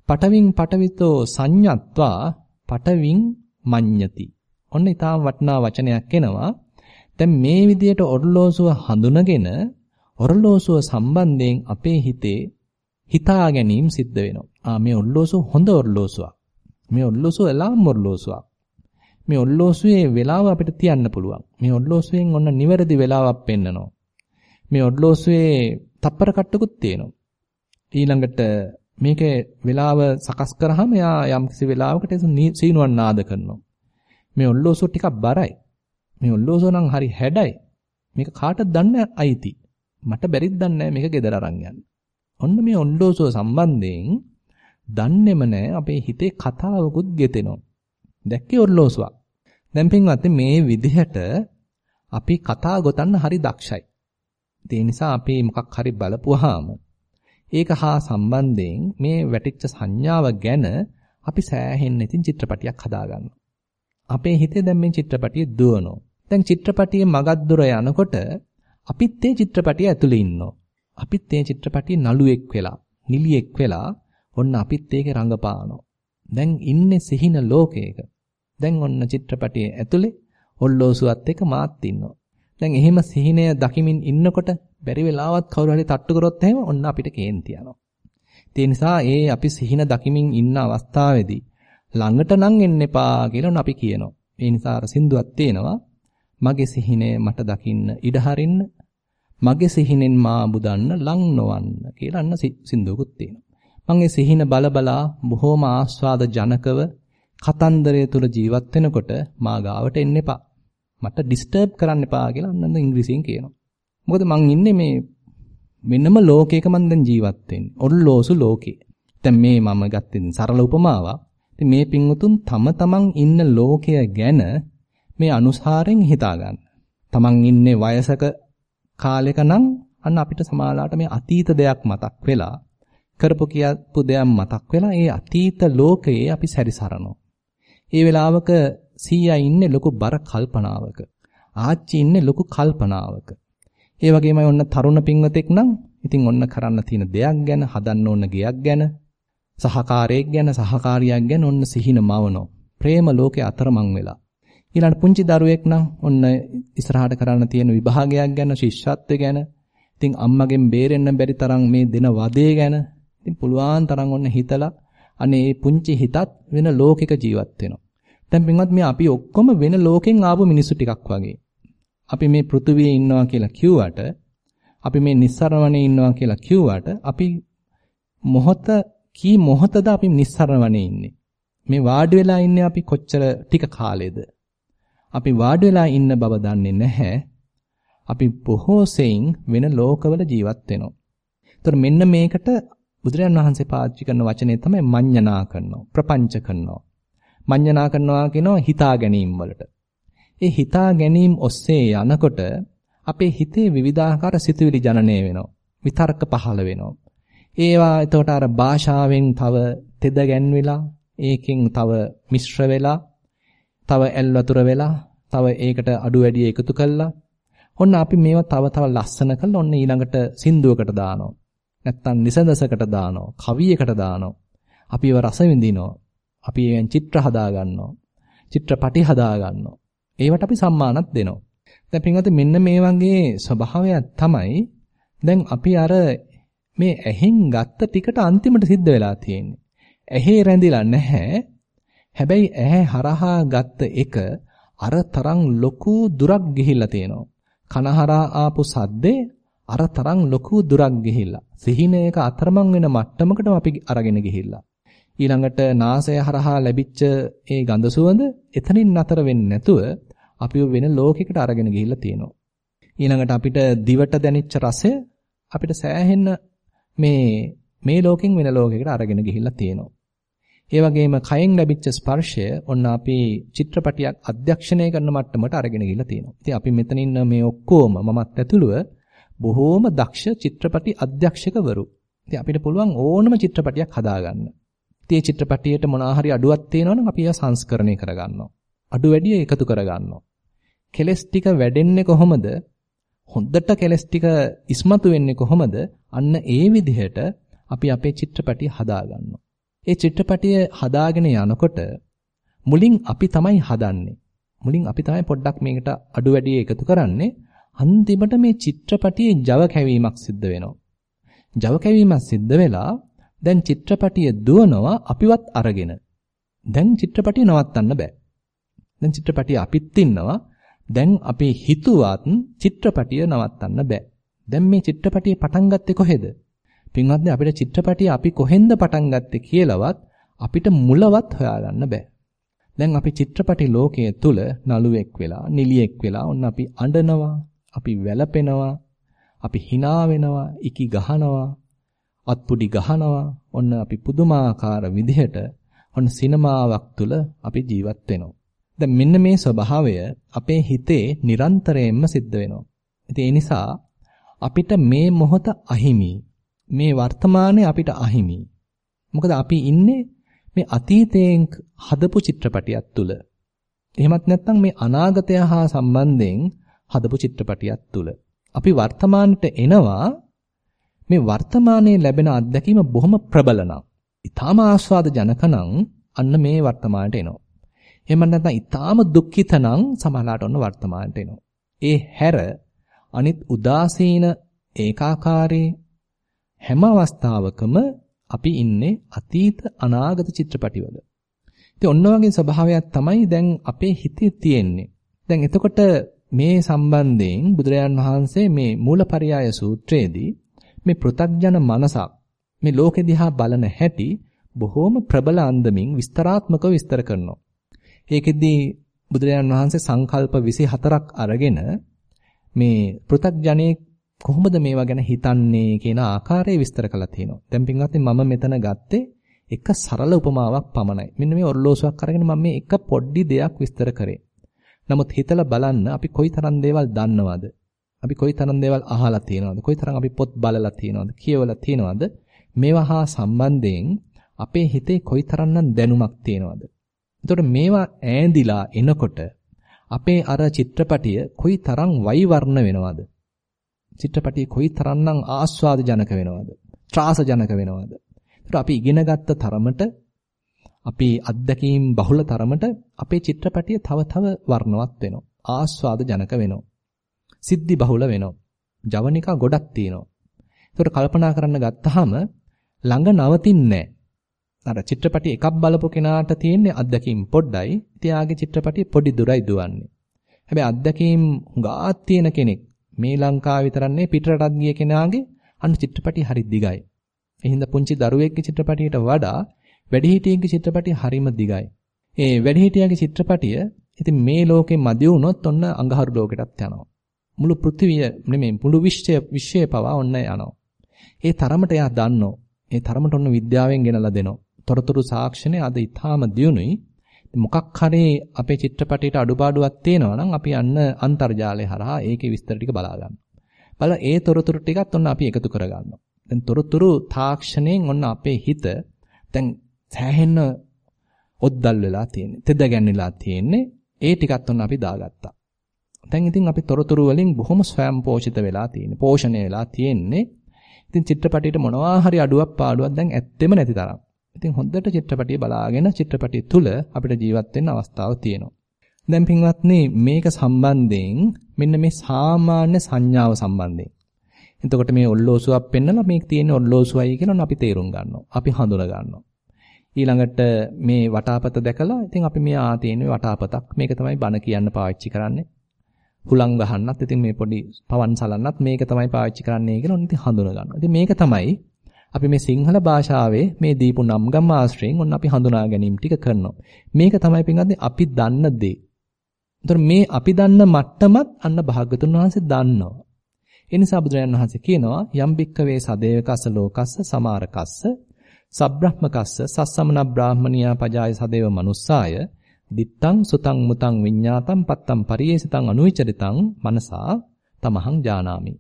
පටවින් පටවිතෝ සංඤත්වා පටවින් මඤ්ඤති ඔන්න ඊටාම් වටිනා වචනයක් එනවා දැන් මේ විදියට ඔර්ලෝසුව හඳුනගෙන ඔර්ලෝසුව සම්බන්ධයෙන් අපේ හිතේ හිතා ගැනීම සිද්ධ වෙනවා. ආ මේ ඔල්ලෝසුව හොඳ ඔල්ලෝසුවක්. මේ ඔල්ලෝසුව එලාම් ඔල්ලෝසුවක්. මේ ඔල්ලෝසුවේ වෙලාව අපිට තියන්න පුළුවන්. මේ ඔල්ලෝසුවෙන් ඔන්න නිවැරදි වෙලාවක් පෙන්නනවා. මේ ඔල්ලෝසුවේ තප්පර කට්ටකුත් තියෙනවා. ඊළඟට මේකේ වෙලාව සකස් කරාම යා යම්කිසි වෙලාවකට සීනුවන් නාද කරනවා. මේ ඔල්ලෝසුව ටිකක් බරයි. මේ ඔල්ලෝසුව නම් හරි හැඩයි. මේක කාටද දන්නේ අයිති. මට බැරිද දන්නේ මේක ගෙදර අරන් යන්න. ඔන්න මේ ඔන්ඩෝසුව සම්බන්ධයෙන් දන්නේම නැහැ අපේ හිතේ කතාවකුත් ගෙතෙනවා. දැක්කේ ඔර්ලෝසුවක්. දැන් පින්වත්නි මේ විදිහට අපි කතා ගොතන්න හරි දක්ෂයි. ඒ නිසා අපි මොකක් හරි බලපුවාම ඒක හා සම්බන්ධයෙන් මේ වැටිච්ච සංඥාව ගැන අපි සෑහෙන්න ඉතින් චිත්‍රපටියක් හදාගන්නවා. අපේ හිතේ දැන් මේ චිත්‍රපටිය දුවනවා. දැන් චිත්‍රපටියේ මගක් දුර යනකොට අපිත් ඒ චිත්‍රපටිය ඇතුලේ ඉන්නවා. අපිත් මේ චිත්‍රපටියේ නළුවෙක් වෙලා, නිලියෙක් වෙලා ඔන්න අපිත් ඒකේ රඟපානවා. දැන් ඉන්නේ සිහින ලෝකයක. දැන් ඔන්න චිත්‍රපටියේ ඇතුලේ ඔල්ලෝසුවත් එක්ක මාත් ඉන්නවා. දැන් එහෙම සිහිනය දකිමින් ඉන්නකොට බැරි වෙලාවත් කවුරු හරි තට්ටු කරොත් එහෙම ඔන්න අපිට කේන්ති යනවා. ඒ නිසා ඒ අපි සිහින දකිමින් ඉන්න අවස්ථාවේදී ළඟට නම් එන්න එපා කියලා අපි කියනවා. ඒ නිසා අර සින්දුවක් තියෙනවා මගේ සිහිනේ මට දකින්න ඉඩ හරින්න මගේ සිහිනෙන් මා බුදන්න ලං නොවන්න කියලා අන්න සින්දුවකුත් තියෙනවා. මම ඒ සිහින බලබලා බොහොම ආස්වාද ජනකව කතන්දරය තුල ජීවත් වෙනකොට මා ගාවට එන්න එපා. මට ඩිස්ටර්බ් කරන්න එපා කියලා අන්න ඉංග්‍රීසියෙන් කියනවා. මොකද මං ඉන්නේ මේ වෙනම ලෝකයක මං දැන් ජීවත් වෙන්නේ. ඔල්ලෝසු ලෝකේ. දැන් මේ මම ගත්තේ සරල උපමාවක්. ඉතින් මේ පින්වුතුන් තම තමන් ඉන්න ලෝකය ගැන මේ අනුසාරයෙන් හිතා ගන්න. තමන් ඉන්නේ වයසක කාලෙක නම් අන්න අපිට සමාලාට මේ අතීත දෙයක් මතක් වෙලා කරපු කියපු දෙයක් මතක් වෙලා ඒ අතීත ලෝකයේ අපි සැරිසරනවා. ඒ වෙලාවක සීයා ඉන්නේ ලොකු බර කල්පනාවක. ආච්චි ඉන්නේ ලොකු කල්පනාවක. ඒ වගේමයි ඔන්න තරුණ පින්වතෙක් නම් ඉතින් ඔන්න කරන්න තියෙන දෙයක් ගැන හදන්න ඕන ගයක් ගැන සහකාරයෙක් ගැන සහකාරියක් ගැන ඔන්න සිහින මවනෝ. ප්‍රේම ලෝකේ අතරමං වෙලා. ඊළඟ පුංචි දරුවෙක් නම් ඔන්න ඉස්සරහට කරන්න තියෙන විභාගයක් ගැන ශිෂ්‍යත්වය ගැන ඉතින් අම්මගෙන් බේරෙන්න බැරි තරම් මේ දෙන වදේ ගැන ඉතින් පුළුවන් තරම් ඔන්න හිතලා අනේ මේ පුංචි හිතත් වෙන ලෝකයක ජීවත් වෙනවා. දැන් පින්වත් මේ අපි ඔක්කොම වෙන ලෝකෙන් ආපු මිනිස්සු ටිකක් වගේ. අපි මේ පෘථුවියේ ඉන්නවා කියලා කිව්වට අපි මේ නිස්සරණවනේ ඉන්නවා කියලා කිව්වට අපි මොහොත කී මොහොතද අපි නිස්සරණවනේ ඉන්නේ. මේ වාඩි වෙලා ඉන්නේ අපි කොච්චර ටික කාලෙද? අපි වාඩි වෙලා ඉන්න බව දන්නේ නැහැ. අපි බොහෝ සෙයින් වෙන ලෝකවල ජීවත් වෙනවා. ඒතර මෙන්න මේකට බුදුරජාන් වහන්සේ පාවිච්චි කරන වචනේ තමයි මඤ්ඤණා කරනවා ප්‍රපංච කරනවා මඤ්ඤණා කරනවා කියනවා හිතා ගැනීම වලට. ඒ හිතා ගැනීම ඔස්සේ යනකොට අපේ හිතේ විවිධාකාර සිතුවිලි ජනනය වෙනවා. විතර්ක පහළ වෙනවා. ඒවා එතකොට අර භාෂාවෙන් තව තෙද ගැන්විලා ඒකෙන් තව මිශ්‍ර වෙලා තව ඇල් වතුර වෙලා තව ඒකට අඩු වැඩි එකතු කළා. ඔන්න අපි මේවා තව තව ලස්සන කරලා ඔන්න ඊළඟට සින්දුවකට දානවා. නැත්තම් නිසඳසකට දානවා, කවියකට දානවා. අපි ඒව රස විඳිනවා. අපි ඒවෙන් චිත්‍ර හදා ගන්නවා. චිත්‍රපටි හදා ගන්නවා. ඒවට අපි සම්මානත් දෙනවා. දැන් පින්වත්නි මෙන්න මේ වගේ ස්වභාවයක් තමයි දැන් අපි අර මේ ඇහෙන් ගත්ත ටිකට අන්තිමට සිද්ධ වෙලා තියෙන්නේ. ඇහි රැඳිලා නැහැ. හැබැයි ඇහැ හරහා ගත්ත එක අර තරම් ලොකු දුරක් ගිහිල්ලා තියෙනවා. කනහරා ආපු සද්දේ අර තරම් ලොකු දුරක් ගිහිල්ලා සිහිනයක අතරමං වෙන මට්ටමකට අපි අරගෙන ගිහිල්ලා ඊළඟට නාසය හරහා ලැබිච්ච ඒ ගඳ සුවඳ එතනින් නතර වෙන්නේ නැතුව අපිව වෙන ලෝකයකට අරගෙන ගිහිල්ලා තියෙනවා ඊළඟට අපිට දිවට දැනෙච්ච රසය අපිට සෑහෙන්න මේ මේ ලෝකෙන් වෙන ලෝකයකට අරගෙන ගිහිල්ලා තියෙනවා ඒ වගේම කයෙන් ලැබිච්ච ස්පර්ශය ඔන්න අපි චිත්‍රපටියක් අධ්‍යක්ෂණය කරන මට්ටමට අරගෙන ගිහිල්ලා තියෙනවා. ඉතින් අපි මෙතන ඉන්න මේ ඔක්කොම මමත් ඇතුළුව බොහෝම දක්ෂ චිත්‍රපටි අධ්‍යක්ෂකවරු. ඉතින් අපිට පුළුවන් ඕනම චිත්‍රපටියක් හදාගන්න. ඉතින් මේ චිත්‍රපටියට මොනවා හරි අඩුවක් තියෙනවනම් අපි ඒවා සංස්කරණය කරගන්නවා. අඩු වැඩි එකතු කරගන්නවා. කෙලස් ටික වැඩෙන්නේ කොහොමද? හොඳට කෙලස් ටික ඉස්මතු වෙන්නේ කොහොමද? අන්න ඒ විදිහට අපි අපේ චිත්‍රපටිය හදාගන්නවා. ඒ චිත්‍රපටිය හදාගෙන යනකොට මුලින් අපි තමයි හදන්නේ. මුලින් අපි තමයි පොඩ්ඩක් මේකට අඩු වැඩි එකතු කරන්නේ. අන්තිමට මේ චිත්‍රපටියේ Java කැවීමක් සිද්ධ වෙනවා. Java කැවීමක් සිද්ධ වෙලා දැන් චිත්‍රපටිය දුවනවා අපිවත් අරගෙන. දැන් චිත්‍රපටිය නවත්තන්න බෑ. දැන් චිත්‍රපටිය අපිත් ඉන්නවා. දැන් අපි හිතුවත් චිත්‍රපටිය නවත්තන්න බෑ. දැන් මේ චිත්‍රපටිය පටන් ගත්තේ කොහෙද? පින්වත්නි අපිට චිත්‍රපටිය අපි කොහෙන්ද පටන් ගත්තේ කියලාවත් අපිට මුලවත් හොයාගන්න බෑ. දැන් අපි චිත්‍රපටි ලෝකයේ තුල නළුවෙක් වෙලා නිලියෙක් වෙලා ඔන්න අපි අඬනවා අපි වැළපෙනවා, අපි hina වෙනවා, ඉකි ගහනවා, අත්පුඩි ගහනවා. ඔන්න අපි පුදුමාකාර විදිහට ඔන්න සිනමාවක් තුල අපි ජීවත් වෙනවා. දැන් මෙන්න මේ ස්වභාවය අපේ හිතේ නිරන්තරයෙන්ම සිද්ධ වෙනවා. ඉතින් ඒ නිසා අපිට මේ මොහොත අහිමි. මේ වර්තමානයේ අපිට අහිමි. මොකද අපි ඉන්නේ මේ අතීතයෙන් හදපු චිත්‍රපටියක් තුල. එහෙමත් නැත්නම් මේ අනාගතය හා සම්බන්ධයෙන් හදපු චිත්‍රපටියක් තුල. අපි වර්තමානට එනවා මේ වර්තමානයේ ලැබෙන අත්දැකීම බොහොම ප්‍රබල නම්, ඊටාම ආස්වාද ජනකනම් අන්න මේ වර්තමානට එනවා. එහෙම නැත්නම් ඊටාම දුක්ඛිත නම් සමහරලාට ඔන්න වර්තමානට එනවා. ඒ හැර අනිත් උදාසීන ඒකාකාරී හැම අවස්ථාවකම අපි ඉන්නේ අතීත අනාගත චිත්‍රපටිවල. ඉතින් ඔන්න වගේ ස්වභාවයක් තමයි දැන් අපේ හිතේ තියෙන්නේ. දැන් එතකොට මේ සම්බන්ධයෙන් බුදුරජාන් වහන්සේ මේ මූලපරියාය සූත්‍රයේදී මේ පෘ탁ජන මනසක් මේ ලෝකෙ දිහා බලන හැටි බොහෝම ප්‍රබල අන්දමින් විස්තරාත්මකව විස්තර කරනවා. ඒකෙදී බුදුරජාන් වහන්සේ සංකල්ප 24ක් අරගෙන මේ පෘ탁ජනේ කොහොමද මේවා ගැන හිතන්නේ කියන ආකාරය විස්තර කරලා තියෙනවා. දැන් පින්වත්නි මම මෙතන ගත්තේ එක සරල උපමාවක් පමණයි. මෙන්න මේ ඔර්ලෝසුවක් අරගෙන මම මේ එක පොඩි දෙයක් විස්තර කරේ. නමුත් හිතලා බලන්න අපි කොයිතරම් දේවල් දන්නවද? අපි කොයිතරම් දේවල් අහලා තියෙනවද? කොයිතරම් අපි පොත් බලලා තියෙනවද? කියවලා තියෙනවද? මේවා හා සම්බන්ධයෙන් අපේ හිතේ කොයිතරම්නම් දැනුමක් තියෙනවද? එතකොට මේවා ඈඳිලා එනකොට අපේ අර චිත්‍රපටිය කොයිතරම් වෛවර්ණ වෙනවද? චිත්‍රපටිය කොයිතරම්නම් ආස්වාද ජනක වෙනවද? ත්‍රාස ජනක වෙනවද? ඒතර අපි ඉගෙනගත්ත තරමට අපි අත්දැකීම් බහුල තරමට අපේ චිත්‍රපටිය තව තව වර්ණවත් වෙනවා. ආස්වාද ජනක වෙනවා. සිද්ධි බහුල වෙනවා. ජවනිකා ගොඩක් තියෙනවා. ඒකට කල්පනා කරන්න ගත්තාම ළඟ නවතින්නේ අර චිත්‍රපටි එකක් බලපු කෙනාට තියෙන්නේ අත්දැකීම් පොඩ්ඩයි. ඉතියාගේ චිත්‍රපටිය පොඩි දුරයි දුවන්නේ. හැබැයි අත්දැකීම් හුඟක් තියෙන කෙනෙක් මේ ලංකාව විතරන්නේ පිටරටත් ගිය කෙනාගේ අන්න චිත්‍රපටි හරි දිගයි. ඒ හින්දා පුංචි දරුවෙක්ගේ චිත්‍රපටියට වඩා වැඩිහිටියෙක්ගේ චිත්‍රපටිය හරිම දිගයි. ඒ වැඩිහිටියාගේ චිත්‍රපටිය ඉතින් මේ ලෝකේ මදි වුණොත් ඔන්න අඟහරු ලෝකෙටත් යනවා. මුළු පෘථිවිය නෙමෙයි මුළු විශ්වය විශ්වය පවා ඔන්න යනවා. ඒ තරමට එයා දන්නෝ. ඒ තරමට ඔන්න විද්‍යාවෙන් ගෙනලා දෙනවා. තොරතුරු සාක්ෂණය අද ඊටාම දියුණුයි. මොකක් හරි අපේ චිත්‍රපටයට අඩුපාඩුවක් තියෙනවා නම් අපි යන්න අන්තර්ජාලය හරහා ඒකේ විස්තර ටික බලා ගන්නවා. බලලා ඒ තොරතුරු ටිකත් ඔන්න අපි එකතු කර ගන්නවා. දැන් තොරතුරු තාක්ෂණයෙන් ඔන්න අපේ හිත දැන් සෑහෙන්න ඔද්දල් වෙලා තියෙන්නේ. තෙද ගැන්විලා තියෙන්නේ. ඒ ටිකත් ඔන්න අපි දාගත්තා. දැන් ඉතින් අපි තොරතුරු වලින් බොහොම ස්වයං පෝෂිත වෙලා තියෙන්නේ. පෝෂණය වෙලා තියෙන්නේ. ඉතින් චිත්‍රපටයේ මොනවා හරි අඩුවක් පාඩුවක් දැන් ඇත්තෙම නැති තරම්. ඉතින් හොඳට චිත්‍රපටිය බලාගෙන චිත්‍රපටිය තුල අපිට ජීවත් වෙන්න අවස්ථාවක් තියෙනවා. දැන් පින්වත්නි මේක සම්බන්ධයෙන් මෙන්න මේ සාමාන්‍ය සංඥාව සම්බන්ධයෙන්. එතකොට මේ ඔල්ලෝසුවක් පෙන්නලා මේක තියෙන ඔල්ලෝසුවයි කියලා අපි තේරුම් ගන්නවා. අපි හඳුනා ගන්නවා. ඊළඟට මේ වටාපත දැකලා ඉතින් අපි මේ ආ තියෙන වටාපතක් මේක තමයි බණ කියන්න පාවිච්චි කරන්නේ. හුලං ගහන්නත් ඉතින් මේ පොඩි පවන් සලන්නත් මේක තමයි පාවිච්චි කරන්නේ කියලා ඔන්න ඉතින් හඳුනා ගන්නවා. ඉතින් මේක තමයි අපි මේ සිංහල භාෂාවේ මේ දීපු නම් ගම් ආශ්‍රයෙන් ඔන්න අපි හඳුනා ගැනීම ටික කරනවා. මේක තමයි පින්වත්නි අපි දන්න දේ. ඒතර මේ අපි දන්න මට්ටමත් අන්න භාගතුන් වහන්සේ දන්නවා. ඒ නිසා බුදුරජාණන් වහන්සේ කියනවා යම් බික්කවේ සදේවකස්ස ලෝකස්ස සමාරකස්ස සබ්‍රහ්මකස්ස සස්සමන බ්‍රාහ්මනියා පජාය සදේව මනුස්සාය දිත්තං සුතං මුතං විඤ්ඤාතං පත්තං පරියේසිතං අනුවිචරිතං මනසා තමහං ජානාමි.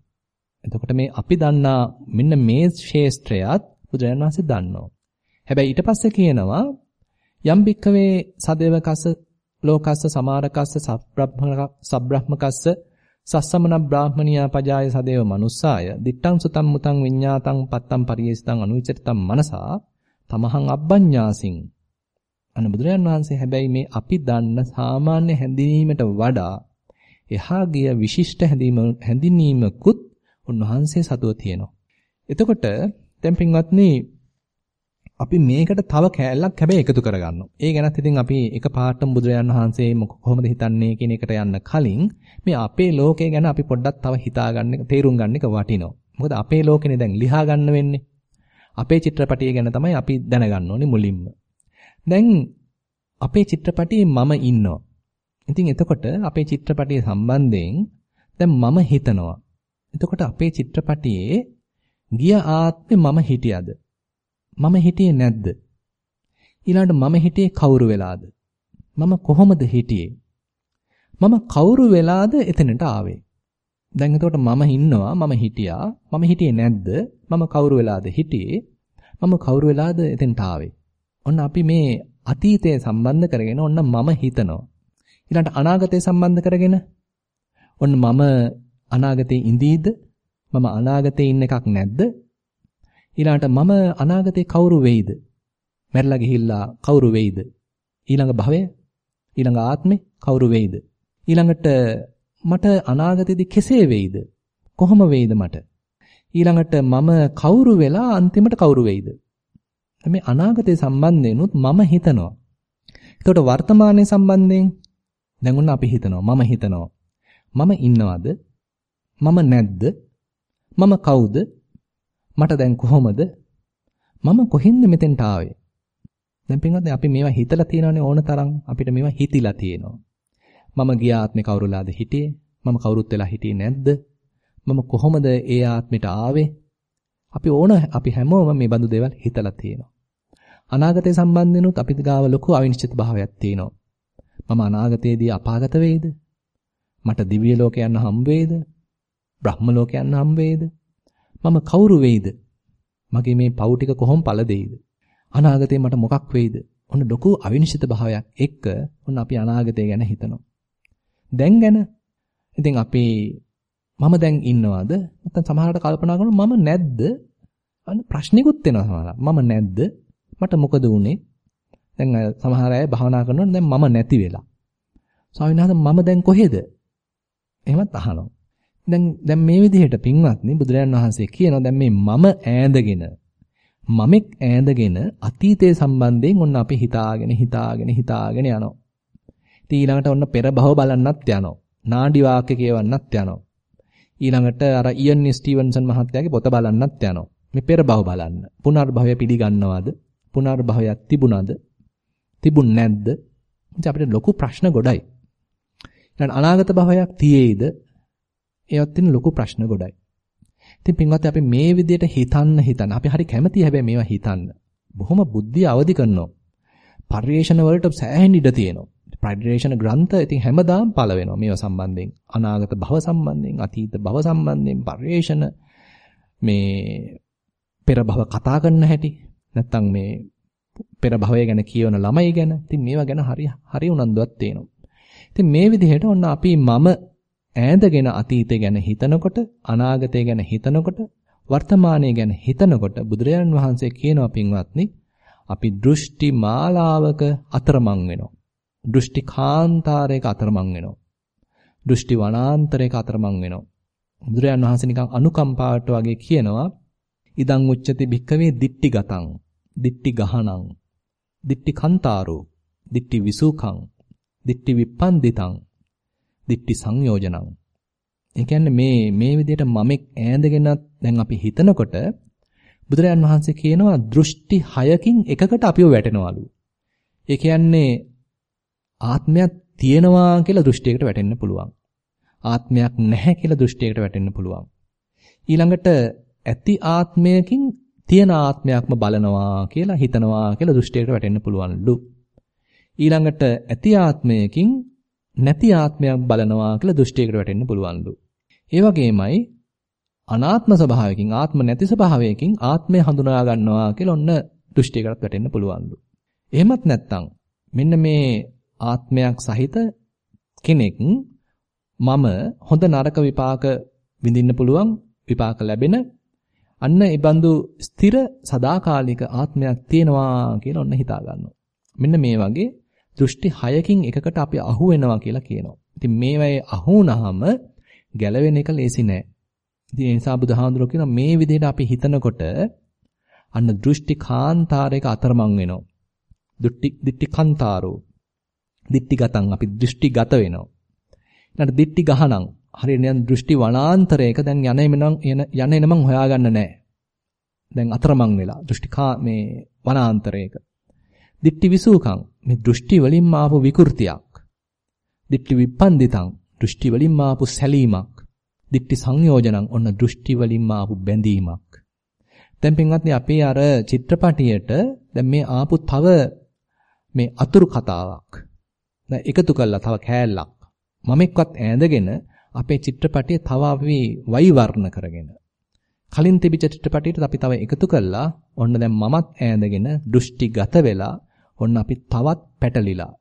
එතකොට මේ අපි දන්නා මෙන්න මේ ශේෂ්ත්‍රයත් බුදුරජාණන් වහන්සේ දන්නවා. හැබැයි ඊට පස්සේ කියනවා යම් භික්කවේ සදේවකස්ස ලෝකස්ස සමාරකස්ස සබ්‍රහ්මකස්ස සස්සමන බ්‍රාහ්මනියා පජාය සදේව මනුස්සාය දිත්තං සුතං මුතං විඤ්ඤාතං පත්තං පරියේසිතං අනුවිචරිතං මනසා තමහං අබ්බඤ්ඤාසින් අන්න බුදුරජාන් වහන්සේ හැබැයි මේ අපි දන්න සාමාන්‍ය හැඳිනීමට වඩා එහා ගිය විශිෂ්ට හැඳිනීමකුත් උන්වහන්සේ සතුව තියෙනවා. එතකොට දැන් පින්වත්නි අපි මේකට තව කෑල්ලක් හැබැයි එකතු කරගන්නවා. ඒ ගැනත් ඉතින් අපි එක පාටම බුදුරජාන් වහන්සේ කොහොමද හිතන්නේ කියන එකට යන්න කලින් මේ අපේ ලෝකය ගැන අපි පොඩ්ඩක් තව හිතාගන්න තේරුම් ගන්න එක වටිනවා. මොකද අපේ ලෝකෙනේ දැන් ලියා ගන්න වෙන්නේ. අපේ චිත්‍රපටිය ගැන තමයි අපි දැනගන්න ඕනේ මුලින්ම. දැන් අපේ චිත්‍රපටියේ මම ඉන්නවා. ඉතින් එතකොට අපේ චිත්‍රපටිය සම්බන්ධයෙන් දැන් මම හිතනවා. එතකොට අපේ චිත්‍රපටියේ ගිය ආත්මේ මම හිටියද? මම හිටියේ නැද්ද? ඊළඟට මම හිටියේ කවුරු වෙලාද? මම කොහොමද හිටියේ? මම කවුරු වෙලාද එතනට ආවේ? දැන් එතකොට මම ඉන්නවා මම හිටියා මම හිටියේ නැද්ද? මම කවුරු වෙලාද හිටියේ? මම කවුරු වෙලාද එතනට ආවේ? ඔන්න අපි මේ අතීතය සම්බන්ධ කරගෙන ඔන්න මම හිතනවා. ඊළඟට අනාගතය සම්බන්ධ කරගෙන ඔන්න මම අනාගතේ ඉඳීද? මම අනාගතේ ඉන්න එකක් නැද්ද? ඊළඟට මම අනාගතේ කවුරු වෙයිද? මැරිලා ගිහිල්ලා කවුරු වෙයිද? ඊළඟ භවය? ඊළඟ ආත්මේ කවුරු වෙයිද? ඊළඟට මට අනාගතේදී කෙසේ වෙයිද? කොහොම වෙයිද මට? ඊළඟට මම කවුරු වෙලා අන්තිමට කවුරු වෙයිද? මේ අනාගතය සම්බන්ධයෙන්ුත් මම හිතනවා. එතකොට වර්තමානයේ සම්බන්ධයෙන් දැන් ඔන්න අපි හිතනවා මම හිතනවා. මම ඉන්නවද? මම නැද්ද? මම කවුද? මට දැන් කොහොමද? මම කොහෙන්ද මෙතෙන්ට ආවේ? දැන් පින්වත්නි අපි මේවා හිතලා තියෙනවනේ ඕන තරම් අපිට මේවා හිතිලා තියෙනවා. මම ගිය ආත්මේ කවුරුලාද හිටියේ? මම කවුරුත් වෙලා හිටියේ නැද්ද? මම කොහොමද ඒ ආත්මෙට ආවේ? අපි ඕන අපි හැමෝම මේ බඳු දේවල් හිතලා තියෙනවා. අනාගතය සම්බන්ධෙනුත් අපිට ගාව ලොකු අවිනිශ්චිත භාවයක් තියෙනවා. මම අනාගතයේදී අපාගත වෙයිද? මට දිව්‍ය ලෝක යන්න හම් වේද? බ්‍රහ්ම ලෝක යන්න හම් වේද? මම කවුරු වෙයිද? මගේ මේ පව් ටික කොහොම පළ දෙයිද? අනාගතේ මට මොකක් වෙයිද? ඔන්න ලොකු අවිනිශ්චිත භාවයක් එක්ක ඔන්න අපි අනාගතය ගැන හිතනවා. දැන් ගැන ඉතින් අපි මම දැන් ඉන්නවද? නැත්නම් සමහරකට කල්පනා කරනවා මම නැද්ද? අන්න ප්‍රශ්නිකුත් වෙනවා සමහරවිට. මම නැද්ද? මට මොකද වුනේ? දැන් සමහර අය භාවනා කරනකොට දැන් මම නැති වෙලා. ස්වාමීන් වහන්සේ මම දැන් කොහෙද? එහෙමත් අහනවා. දැන් දැන් මේ විදිහට පින්වත්නි බුදුරජාණන් වහන්සේ කියනවා දැන් මේ මම ඈඳගෙන මමෙක් ඈඳගෙන අතීතයේ සම්බන්ධයෙන් ඔන්න අපි හිතාගෙන හිතාගෙන හිතාගෙන යනවා. ඉතින් ඊළඟට ඔන්න පෙර භව බලන්නත් යනවා. නාඩි වාක්‍ය කියවන්නත් යනවා. ඊළඟට අර ඉයන් ස්ටිවන්සන් මහත්තයාගේ පොත බලන්නත් යනවා. මේ පෙර භව බලන්න. පුනර්භවය පිළිගන්නවද? පුනර්භවයක් තිබුණාද? තිබුණ නැද්ද? ඉතින් අපිට ලොකු ප්‍රශ්න ගොඩයි. ඊළඟ අනාගත භවයක් තියේද? ඒවත් තියෙන ලොකු ප්‍රශ්න ගොඩයි. ඉතින් පින්වත් අපි මේ විදිහට හිතන්න හිතන්න අපි හරි කැමතියි හැබැයි මේවා හිතන්න. බොහොම බුද්ධිය අවදි කරනවා. පරිේශන වලට සෑහෙන ඉඩ තියෙනවා. පරිේශන ග්‍රන්ථ ඉතින් හැමදාම පළ වෙනවා මේවා සම්බන්ධයෙන්. අනාගත භව සම්බන්ධයෙන්, අතීත භව සම්බන්ධයෙන් පරිේශන මේ පෙර භව කතා කරන්න හැටි. නැත්තම් මේ පෙර භවය ගැන කියවන ළමයි ගැන. ඉතින් මේවා ගැන හරි හරි උනන්දුවක් තියෙනවා. ඉතින් මේ විදිහට ඔන්න අපි මම ඈඳගෙන අතීතය ගැන හිතනකොට අනාගතය ගැන හිතනකොට වර්තමානය ගැන හිතනකොට බුදුරජාණන් වහන්සේ කියනවා පින්වත්නි අපි දෘෂ්ටි මාලාවක අතරමං වෙනවා. දෘෂ්ටි කාන්තාරයක අතරමං වෙනවා. දෘෂ්ටි වනාන්තරයක අතරමං වෙනවා. බුදුරජාණන් වහන්සේ නිකන් අනුකම්පාවට වගේ කියනවා ඉදං උච්චති භික්කවේ දිට්ටි ගතං දිට්ටි ගහනං දිට්ටි කන්තාරෝ දිට්ටි විසූකං දිට්ටි විප්පන්දිතං දිට්ටි සංයෝජනං. ඒ කියන්නේ මේ මේ විදිහට මමෙක් ඈඳගෙන දැන් අපි හිතනකොට බුදුරජාන් වහන්සේ කියනවා දෘෂ්ටි 6කින් එකකට අපිව වැටෙනවලු. ඒ කියන්නේ ආත්මයක් තියෙනවා කියලා දෘෂ්ටියකට වැටෙන්න පුළුවන්. ආත්මයක් නැහැ කියලා දෘෂ්ටියකට වැටෙන්න පුළුවන්. ඊළඟට ඇති ආත්මයකින් තියෙන ආත්මයක්ම බලනවා කියලා හිතනවා කියලා දෘෂ්ටියකට වැටෙන්න පුළුවන්ලු. ඊළඟට ඇති ආත්මයකින් නැති ආත්මයක් බලනවා කියලා දෘෂ්ටියකට වැටෙන්න පුළුවන්ලු. ඒ වගේමයි අනාත්ම ස්වභාවයකින් ආත්ම නැති ස්වභාවයකින් ආත්මය හඳුනා ගන්නවා කියලා ඔන්න දෘෂ්ටියකට වැටෙන්න පුළුවන්ලු. එහෙමත් නැත්නම් මෙන්න මේ ආත්මයක් සහිත කෙනෙක් මම හොඳ නරක විපාක විඳින්න පුළුවන් විපාක ලැබෙන අන්න ඒ බඳු ස්ථිර සදාකාලික ආත්මයක් තියෙනවා කියලා ඔන්න හිතා ගන්නවා. මෙන්න මේ වගේ දෘෂ්ටි 6කින් එකකට අපි අහු වෙනවා කියලා කියනවා. ඉතින් මේවයේ අහු වුනහම ගැලවෙන එක ලේසි නෑ. ඉතින් ඒ නිසා බුදුහාමුදුරුවෝ කියනවා මේ විදිහට අපි හිතනකොට අන්න දෘෂ්ටි කාන්තාරයක අතරමං වෙනවා. දෘෂ්ටි දිට්ටි කාන්තාරෝ. දිට්ටිගතං අපි දෘෂ්ටිගත වෙනවා. ඊළඟට දිට්ටි ගහනං හරියට නිකන් දෘෂ්ටි වනාන්තරයක දැන් යන එමනම් යන එනමන් හොයාගන්න නෑ. දැන් අතරමං වෙලා දෘෂ්ටි මේ වනාන්තරයක. දිට්ටි විසූකං මේ දෘෂ්ටි වලින්ම ආපු විකෘතියක්. දිට්ටි විපන්දිතං දෘෂ්ටි වලින්ම ආපු සැලීමක්. දිට්ටි සංයෝජනං ඔන්න දෘෂ්ටි වලින්ම ආපු බැඳීමක්. දැන් පින්වත්නි අපේ අර චිත්‍රපටියට දැන් මේ ආපු තව මේ අතුරු කතාවක්. දැන් එකතු කළා තව කෑල්ලක්. මම එක්වත් ඈඳගෙන අපේ චිත්‍රපටිය තව අපි වෛවර්ණ කරගෙන කලින් තිබිච්ච චිත්‍රපටියට අපි තව එකතු කළා. ඔන්න දැන් මමත් ඈඳගෙන දෘෂ්ටිගත වෙලා ඔන්න අපි තවත් පැටලිලා.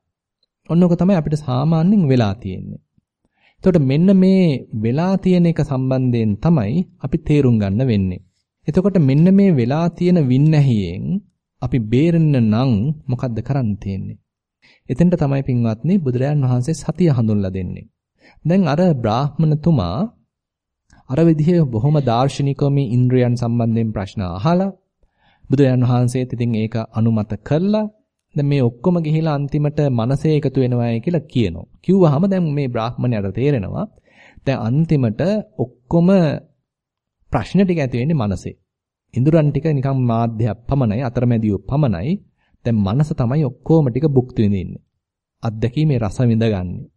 ඔන්නෝක තමයි අපිට සාමාන්‍යයෙන් වෙලා තියෙන්නේ. එතකොට මෙන්න මේ වෙලා තියෙන එක සම්බන්ධයෙන් තමයි අපි තේරුම් ගන්න වෙන්නේ. එතකොට මෙන්න මේ වෙලා තියෙන වින්නැහියෙන් අපි බේරෙන්න නම් මොකද්ද කරන්න තියෙන්නේ? එතෙන්ට තමයි පින්වත්නි බුදුරයන් වහන්සේ සතිය හඳුන්ලා දෙන්නේ. දැන් අර බ්‍රාහ්මණතුමා අර විදිහේ බොහොම දාර්ශනිකව මේ ඉන්ද්‍රයන් සම්බන්ධයෙන් ප්‍රශ්න අහලා බුදුරජාන් වහන්සේත් ඉතින් ඒක අනුමත කළා. දැන් මේ ඔක්කොම ගිහිලා අන්තිමට මනසේ එකතු වෙනවායි කියලා කියනවා. කිව්වහම දැන් මේ බ්‍රාහ්මණයට තේරෙනවා. දැන් අන්තිමට ඔක්කොම ප්‍රශ්න ටික ඇති වෙන්නේ මනසේ. ඉඳුරන් ටික නිකන් මාධ්‍යයක් පමණයි අතරමැදියෝ පමණයි. දැන් මනස තමයි ඔක්කොම ටික භුක්ති විඳින්නේ. අත්දැකීමේ රස විඳගන්නේ.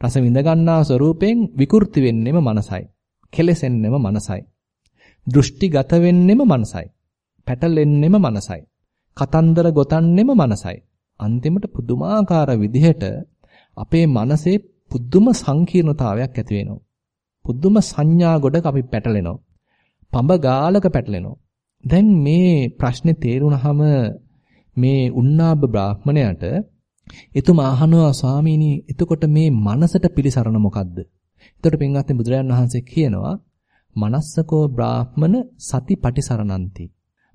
රස විඳ ගන්නා ස්වરૂපයෙන් විකෘති වෙන්නෙම මනසයි. කෙලෙසෙන්නෙම මනසයි. දෘෂ්ටිගත වෙන්නෙම මනසයි. පැටලෙන්නෙම මනසයි. කතන්දර ගොතන්නෙම මනසයි. අන්තිමට පුදුමාකාර විදිහට අපේ මනසේ පුදුම සංකීර්ණතාවයක් ඇති වෙනවා. පුදුම සංඥා ගොඩක අපි පැටලෙනවා. පඹ ගාලක පැටලෙනවා. දැන් මේ ප්‍රශ්නේ තේරුණාම මේ උන්නාබ බ්‍රාහ්මණයාට එතුමා අහනවා ස්වාමීනි එතකොට මේ මනසට පිළිසරණ මොකද්ද? එතකොට පින්වත්නි බුදුරජාණන් වහන්සේ කියනවා මනස්සකෝ බ්‍රාහ්මන සති පටිසරණන්ති.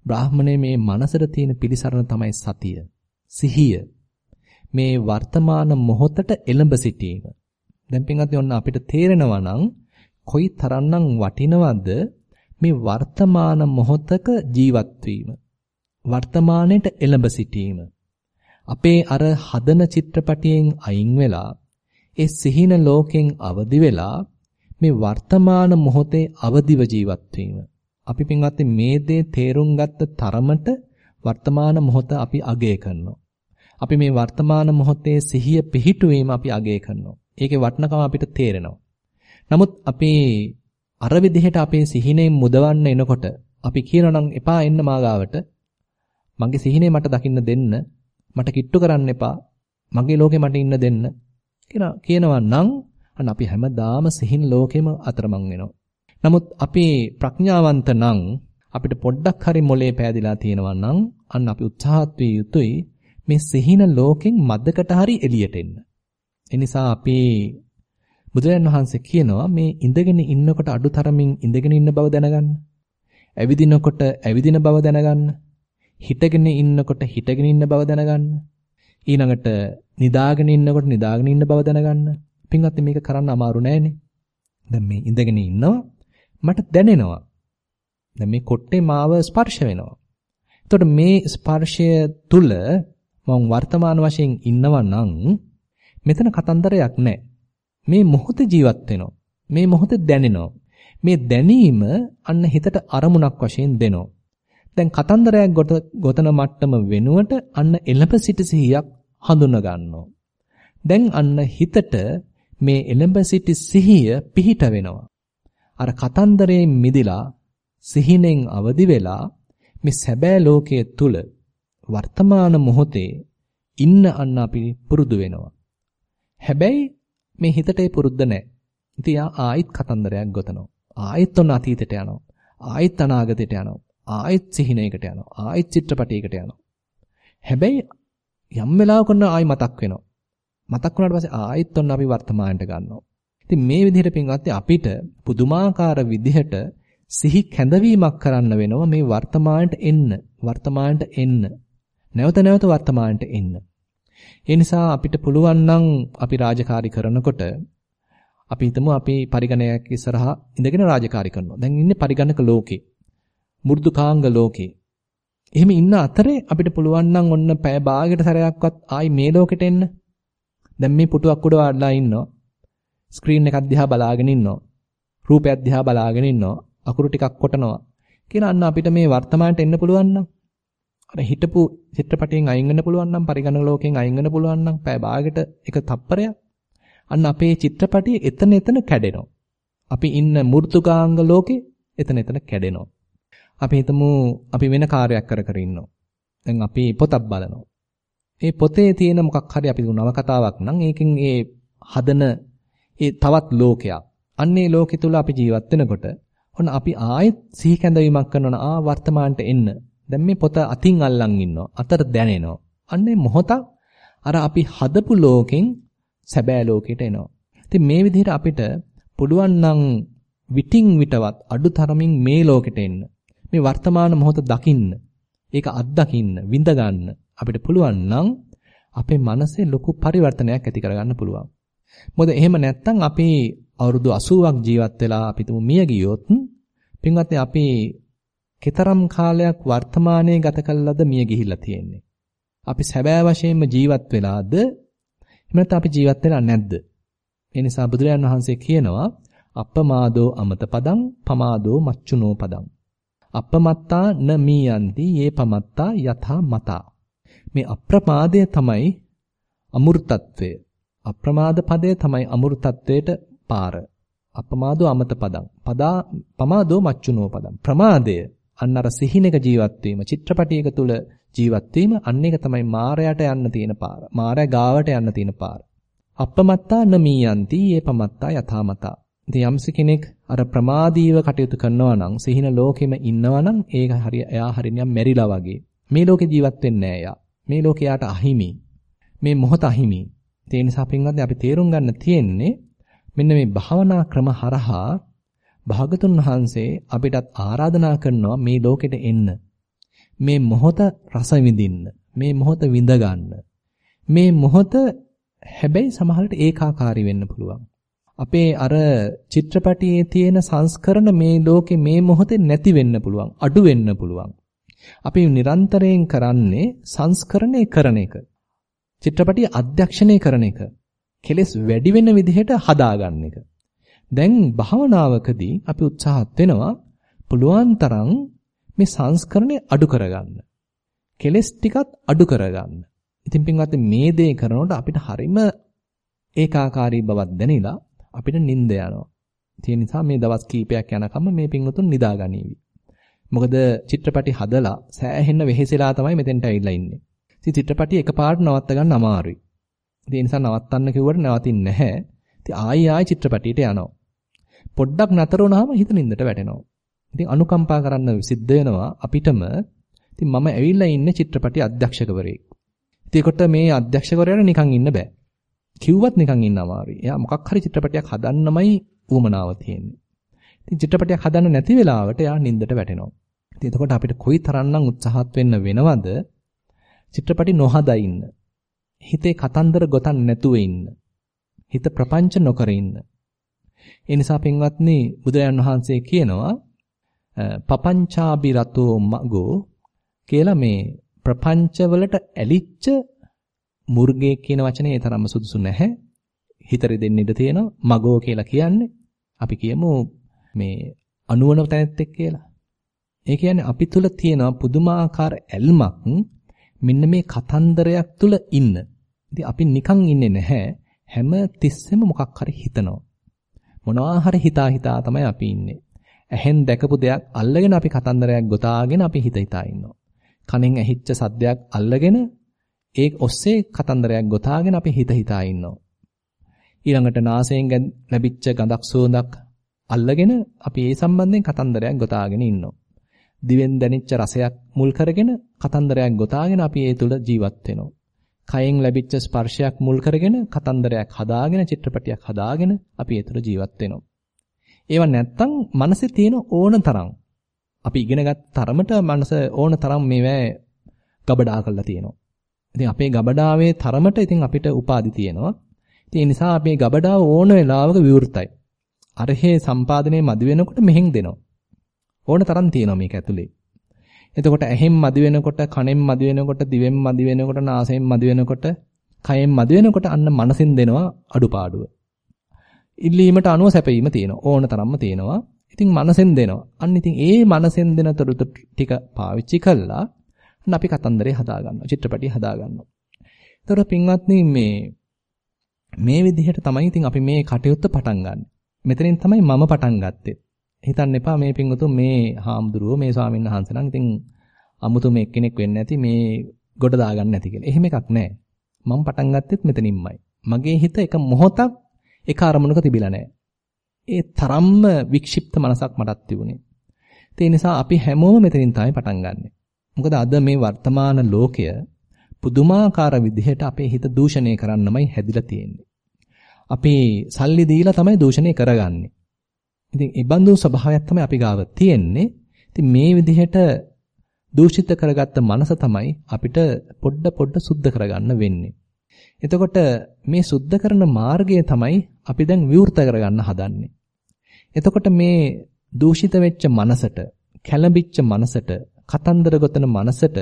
බ්‍රාහ්මණය මේ මනසට තියෙන පිළිසරණ තමයි සතිය. සිහිය. මේ වර්තමාන මොහොතට එළඹ සිටීම. දැන් පින්වත්නි ඔන්න අපිට තේරෙනවා නම් කොයි තරම්නම් වටිනවද මේ වර්තමාන මොහොතක ජීවත් වීම. වර්තමානයේට එළඹ සිටීම. අපේ අර හදන චිත්‍රපටියෙන් අයින් වෙලා ඒ සිහින ලෝකෙන් අවදි වෙලා මේ වර්තමාන මොහොතේ අවදිව ජීවත් වීම. අපි පින්වත්නි මේ දේ තේරුම් ගත්ත තරමට වර්තමාන මොහොත අපි අගය කරනවා. අපි මේ වර්තමාන මොහොතේ සිහිය පිහිටුවීම අපි අගය කරනවා. ඒකේ වටිනකම අපිට තේරෙනවා. නමුත් අපි අර විදිහට අපේ සිහිනෙන් මුදවන්න එනකොට අපි කියනවා නම් එපා එන්න මාගාවට. මගේ සිහිනේ මට දකින්න දෙන්න. මට කිට්ටු කරන්න එපා. මගේ ලෝකේ මට ඉන්න දෙන්න. කියලා කියනවා නම් අන්න අපි හැමදාම සිහින් ලෝකෙම අතරමං වෙනවා. නමුත් අපි ප්‍රඥාවන්ත නම් අපිට පොඩ්ඩක් හරි මොලේ පෑදිලා තියෙනවා නම් අන්න අපි උත්සාහත් විය යුතුයි මේ සිහින ලෝකෙන් මද්දකට හරි එළියට එන්න. ඒ නිසා අපි බුදුරජාන් වහන්සේ කියනවා මේ ඉඳගෙන ඉන්නකොට අඩුතරමින් ඉඳගෙන ඉන්න බව දැනගන්න. ඇවිදිනකොට ඇවිදින බව දැනගන්න. හිටගෙන ඉන්නකොට හිටගෙන ඉන්න බව දැනගන්න. ඊළඟට නිදාගෙන ඉන්නකොට නිදාගෙන ඉන්න බව දැනගන්න. පින්වත්නි මේක කරන්න අමාරු නෑනේ. දැන් මේ ඉඳගෙන ඉන්නවා මට දැනෙනවා. දැන් මේ කොට්ටේ මාව ස්පර්ශ වෙනවා. එතකොට මේ ස්පර්ශය තුල මම වර්තමාන වශයෙන් ඉන්නවා නම් මෙතන කතන්දරයක් නැහැ. මේ මොහොතේ ජීවත් වෙනවා. මේ මොහොතේ දැනෙනවා. මේ දැනීම අන්න හිතට අරමුණක් වශයෙන් දෙනවා. දැන් කතන්දරයක් ගොතන මට්ටම වෙනුවට අන්න එළඹ සිට සිහියක් හඳුනා ගන්නවා. දැන් අන්න හිතට මේ එළඹ සිටි සිහිය පිහිට වෙනවා. අර කතන්දරයෙන් මිදිලා සිහිනෙන් අවදි වෙලා මේ සැබෑ ලෝකයේ තුල වර්තමාන මොහොතේ ඉන්න අන්න අපි පුරුදු වෙනවා. හැබැයි මේ හිතට ඒ පුරුද්ද නැහැ. ඉතින් ආයිත් කතන්දරයක් ගොතනවා. ආයිත් ඔන්න අතීතයට යනවා. ආයිත් අනාගතයට යනවා. ආයිත් සිහිනයකට යනවා. ආයිත් චිත්‍රපටයකට යනවා. හැබැයි යම් වෙලාවක ඔන්න ආයි මතක් වෙනවා. මතක් වුණාට පස්සේ ආයිත් ඔන්න අපි වර්තමානට ගන්නවා. ඉතින් මේ විදිහට පින්වත්නි අපිට පුදුමාකාර විදිහට සිහි කැඳවීමක් කරන්න වෙනවා මේ වර්තමානට එන්න. වර්තමානට එන්න. නැවත නැවත වර්තමානට එන්න. ඒ නිසා අපිට පුළුවන් නම් අපි රාජකාරී කරනකොට අපි හිතමු අපි පරිගණකයක් ඉස්සරහා ඉඳගෙන රාජකාරී කරනවා. දැන් ඉන්නේ පරිගණක ලෝකේ. මෘදුකාංග ලෝකේ. එහෙම ඉන්න අතරේ අපිට පුළුවන් නම් ඔන්න පැය භාගයකට සැරයක්වත් ආයි මේ ලෝකෙට එන්න. දැන් මේ පුටුවක් උඩ වාඩිලා ඉන්නවා. ස්ක්‍රීන් එකක් දිහා බලාගෙන ඉන්නවා. රූපයක් දිහා බලාගෙන ඉන්නවා. අකුරු ටිකක් කොටනවා. කියලා අන්න අපිට මේ වර්තමානට එන්න පුළුවන් නම් අර හිටපු චිත්‍රපටයෙන් අයින් වෙන්න පුළුවන් නම් පරිගණක ලෝකයෙන් අයින් වෙන්න පුළුවන් නම් පැය භාගයට එක තප්පරයක් අන්න අපේ චිත්‍රපටිය එතන එතන කැඩෙනවා. අපි ඉන්න මෘතුකාංග ලෝකේ එතන එතන කැඩෙනවා. අපි හිතමු අපි වෙන කාර්යයක් කර කර ඉන්නවා. දැන් අපි පොතක් බලනවා. මේ පොතේ තියෙන මොකක් හරි අපි නව කතාවක් නම් ඒකෙන් ඒ හදන ඒ තවත් ලෝකයක්. අන්නේ ලෝකෙ තුල අපි ජීවත් වෙනකොට ඔන්න අපි ආයෙත් සිහි කැඳවීමක් කරනවා ආ වර්තමානට එන්න. දැන් මේ පොත අතින් අල්ලන් ඉන්නවා. අතට දැනෙනවා. අන්නේ මොහොතක් අර අපි හදපු ලෝකෙන් සැබෑ ලෝකෙට එනවා. ඉතින් මේ විදිහට අපිට පුළුවන් නම් විටින් විටවත් අඩුතරමින් මේ ලෝකෙට එන්න. මේ වර්තමාන මොහොත දකින්න. ඒක අත්දකින්න, විඳ ගන්න. අපිට පුළුවන් නම් අපේ මනසේ ලොකු පරිවර්තනයක් ඇති කරගන්න පුළුවන්. මොකද එහෙම නැත්නම් අපි අවුරුදු 80ක් ජීවත් වෙලා අපි තුමු මිය ගියොත් පින්වත්නි අපි කතරම් කාලයක් වර්තමානයේ ගත කළාද මිය ගිහිල්ලා තියෙන්නේ. අපි සැබෑ වශයෙන්ම ජීවත් වෙලාද එහෙම නැත්නම් අපි ජීවත් වෙලා නැද්ද? ඒ නිසා බුදුරජාන් වහන්සේ කියනවා අප්පමාදෝ අමත පදං පමාදෝ මච්චුනෝ පදං. අප්පමත්තා න මීයන්ති යේ පමත්තා යථා මතා. මේ අප්‍රමාදය තමයි අමෘතත්වය. අප්‍රමාද පදය තමයි අමෘතත්වයට පාර. අපමාදෝ අමත පදං. පදා පමාදෝ මච්චුනෝ පදං. ප්‍රමාදය අන්න අර සිහිනක ජීවත් වීම, චිත්‍රපටයක තුල ජීවත් වීම අන්න එක තමයි මායයට යන්න තියෙන පාර. මායя ගාවට යන්න තියෙන පාර. අපමත්තා නමීයන්ති යේ පමත්තා යථාමතා. ඉතින් යම්ස කෙනෙක් අර ප්‍රමාදීව කටයුතු කරනවා නම් සිහින ලෝකෙම ඉන්නවා නම් ඒක හරිය එයා හරියනම් මෙරිලා වගේ. මේ ලෝකේ ජීවත් වෙන්නේ නැහැ මේ ලෝකයට අහිමි. මේ මොහොත අහිමි. ඒ නිසා පින්වත්නි අපි තේරුම් ගන්න තියෙන්නේ මෙන්න මේ භාවනා ක්‍රම හරහා භාගතුන් වහන්සේ අපිටත් ආරාධනා කරනවා මේ ලෝකෙට එන්න. මේ මොහොත රස විඳින්න. මේ මොහොත විඳ මේ මොහොත හැබැයි සමහරට ඒකාකාරී වෙන්න පුළුවන්. අපේ අර චිත්‍රපටියේ තියෙන සංස්කරණ මේ ලෝකේ මේ මොහොතේ නැති වෙන්න පුළුවන්. අඩු වෙන්න පුළුවන්. අපි නිරන්තරයෙන් කරන්නේ සංස්කරණය කරන එක. චිත්‍රපටිය අධ්‍යක්ෂණය කරන එක. කෙලස් වැඩි වෙන විදිහට හදාගන්න එක. දැන් භාවනාවකදී අපි උත්සාහත් වෙනවා පුළුවන් තරම් මේ සංස්කරණය අඩු කරගන්න. කෙලස් ටිකත් අඩු කරගන්න. ඉතින් පින්වත් මේ දේ කරනකොට අපිට හරිම ඒකාකාරී බවක් දැනෙලා අපිට නිින්ද යනවා. ඒ නිසා මේ දවස් කීපයක් යනකම් මේ පින්වතුන් නිදාගනීවි. මොකද චිත්‍රපටි හදලා සෑහෙන්න වෙහෙසලා තමයි මෙතෙන්ට ඇවිල්ලා ඉන්නේ. ඉතින් චිත්‍රපටි එකපාරට නවත්ත ගන්න අමාරුයි. ඒ නිසා නවත්තන්න කිව්වට නවතින්නේ නැහැ. ඉතින් ආයි ආයි චිත්‍රපටියට යනවා. පොඩ්ඩක් නතර වුණාම හිත නින්දට වැටෙනවා. ඉතින් අනුකම්පා කරන්න සිද්ධ වෙනවා අපිටම. ඉතින් මම ඇවිල්ලා ඉන්නේ චිත්‍රපටි අධ්‍යක්ෂකවරයෙක්. ඉතින් ඒකට මේ අධ්‍යක්ෂකවරයාට නිකන් ඉන්න බෑ. කිව්වත් නිකන් ඉන්න අමාරුයි. එයා මොකක් හරි චිත්‍රපටයක් හදන්නමයි උවමනාව තියෙන්නේ. ඉතින් චිත්‍රපටයක් හදන්න නැති වෙලාවට එයා නින්දට වැටෙනවා. ඉතින් එතකොට අපිට කොයි තරම්නම් උත්සාහත් වෙන්න වෙනවද චිත්‍රපටි නොහදා ඉන්න. හිතේ කතන්දර ගොතන්න නැතුව ඉන්න. හිත ප්‍රපංච නොකර ඉන්න. ඒ නිසා පින්වත්නි බුදුරජාන් වහන්සේ කියනවා පපංචාබි රතෝ මගෝ කියලා මේ ප්‍රපංච වලට ඇලිච්ච මුර්ගයේ කියන වචනේ ඒ තරම්ම සුදුසු නැහැ. හිතරි දෙන්න ඉඩ තියෙනවා මගෝ කියලා කියන්නේ. අපි කියමු මේ අනුවන තැනෙත් කියලා. ඒ කියන්නේ අපි තුල තියෙන පුදුමාකාර ඇල්මක් මෙන්න මේ කතන්දරයක් තුල ඉන්න. ඉතින් අපි නිකන් ඉන්නේ නැහැ. හැම තිස්සෙම මොකක් හරි හිතනවා. මොනවා හරි හිතා හිතා තමයි අපි ඉන්නේ. ඇහෙන් දැකපු දෙයක් අල්ලගෙන අපි කතන්දරයක් ගොතාගෙන අපි හිත හිතා ඉන්නවා. කනෙන් ඇහිච්ච සද්දයක් අල්ලගෙන ඒ ඔස්සේ කතන්දරයක් ගොතාගෙන අපි හිත හිතා ඉන්නවා. ඊළඟට නාසයෙන් ලැබිච්ච ගඳක් සුවඳක් අල්ලගෙන අපි ඒ සම්බන්ධයෙන් කතන්දරයක් ගොතාගෙන ඉන්නවා. දිවෙන් දැනෙච්ච රසයක් මුල් කරගෙන කතන්දරයක් ගොතාගෙන අපි ඒ තුල ජීවත් වෙනවා. කයෙන් ලැබිච්ච ස්පර්ශයක් මුල් කරගෙන කතන්දරයක් හදාගෙන චිත්‍රපටයක් හදාගෙන අපි ඒ තුල ජීවත් වෙනවා. ඒවා නැත්තම් මනසේ තියෙන ඕන තරම් අපි ඉගෙනගත් තරමට මනස ඕන තරම් මේවා ගබඩා කරලා තියෙනවා. ඉතින් අපේ ගබඩාවේ තරමට ඉතින් අපිට උපාදි තියෙනවා. ඉතින් ඒ නිසා අපේ ගබඩාව ඕන වෙලාවක විවෘතයි. අරහේ සම්පාදනයේ මදි වෙනකොට මෙහෙන් දෙනවා. ඕන තරම් තියෙනවා මේක ඇතුලේ. එතකොට ඇහෙන් මදි වෙනකොට, කනෙන් මදි වෙනකොට, දිවෙන් මදි වෙනකොට, නාසයෙන් මදි වෙනකොට, කයෙන් මදි වෙනකොට අන්න මනසින් දෙනවා අඩුපාඩුව. ඉල්ලීමට අනුව සැපීම තියෙනවා. ඕන තරම්ම තියෙනවා. ඉතින් මනසෙන් දෙනවා. අන්න ඉතින් ඒ මනසෙන් දෙන තොරතුරු ටික පාවිච්චි කළා අන්න අපි කතන්දරේ හදා ගන්නවා. චිත්‍රපටිය හදා ගන්නවා. එතකොට පින්වත්නි මේ මේ විදිහට තමයි ඉතින් අපි මේ කටයුත්ත පටන් ගන්න. මෙතනින් තමයි මම පටන් ගත්තේ. හිතන්න එපා මේ පින්වතුන් මේ හාමුදුරුවෝ මේ ස්වාමීන් වහන්සේ නම් ඉතින් අමුතු මේ කෙනෙක් වෙන්නේ නැති මේ ගොඩ දාගන්න නැති කියලා. එහෙම එකක් නැහැ. මම පටන් ගත්තෙත් මෙතනින්මයි. මගේ හිත එක මොහොතක් එක අරමුණක තිබිලා නැහැ. ඒ තරම්ම වික්ෂිප්ත මනසක් මටත් තිබුණේ. ඒ නිසා අපි හැමෝම මෙතනින් තමයි පටන් ගන්නෙ. මොකද අද මේ වර්තමාන ලෝකය පුදුමාකාර විදිහට අපේ හිත දූෂණය කරන්නමයි හැදිලා තියෙන්නේ. අපි සල්ලි දීලා තමයි දූෂණය කරගන්නේ. ඉතින් ඒ බඳු ස්වභාවයක් තමයි අපි ගාව තියෙන්නේ. ඉතින් මේ විදිහට දූෂිත කරගත්ත මනස තමයි අපිට පොඩ පොඩ සුද්ධ කරගන්න වෙන්නේ. එතකොට මේ සුද්ධ කරන මාර්ගය තමයි අපි දැන් විවෘත කරගන්න හදන්නේ. එතකොට මේ දූෂිත වෙච්ච මනසට කැළඹිච්ච මනසට, කතන්දර ගොතන මනසට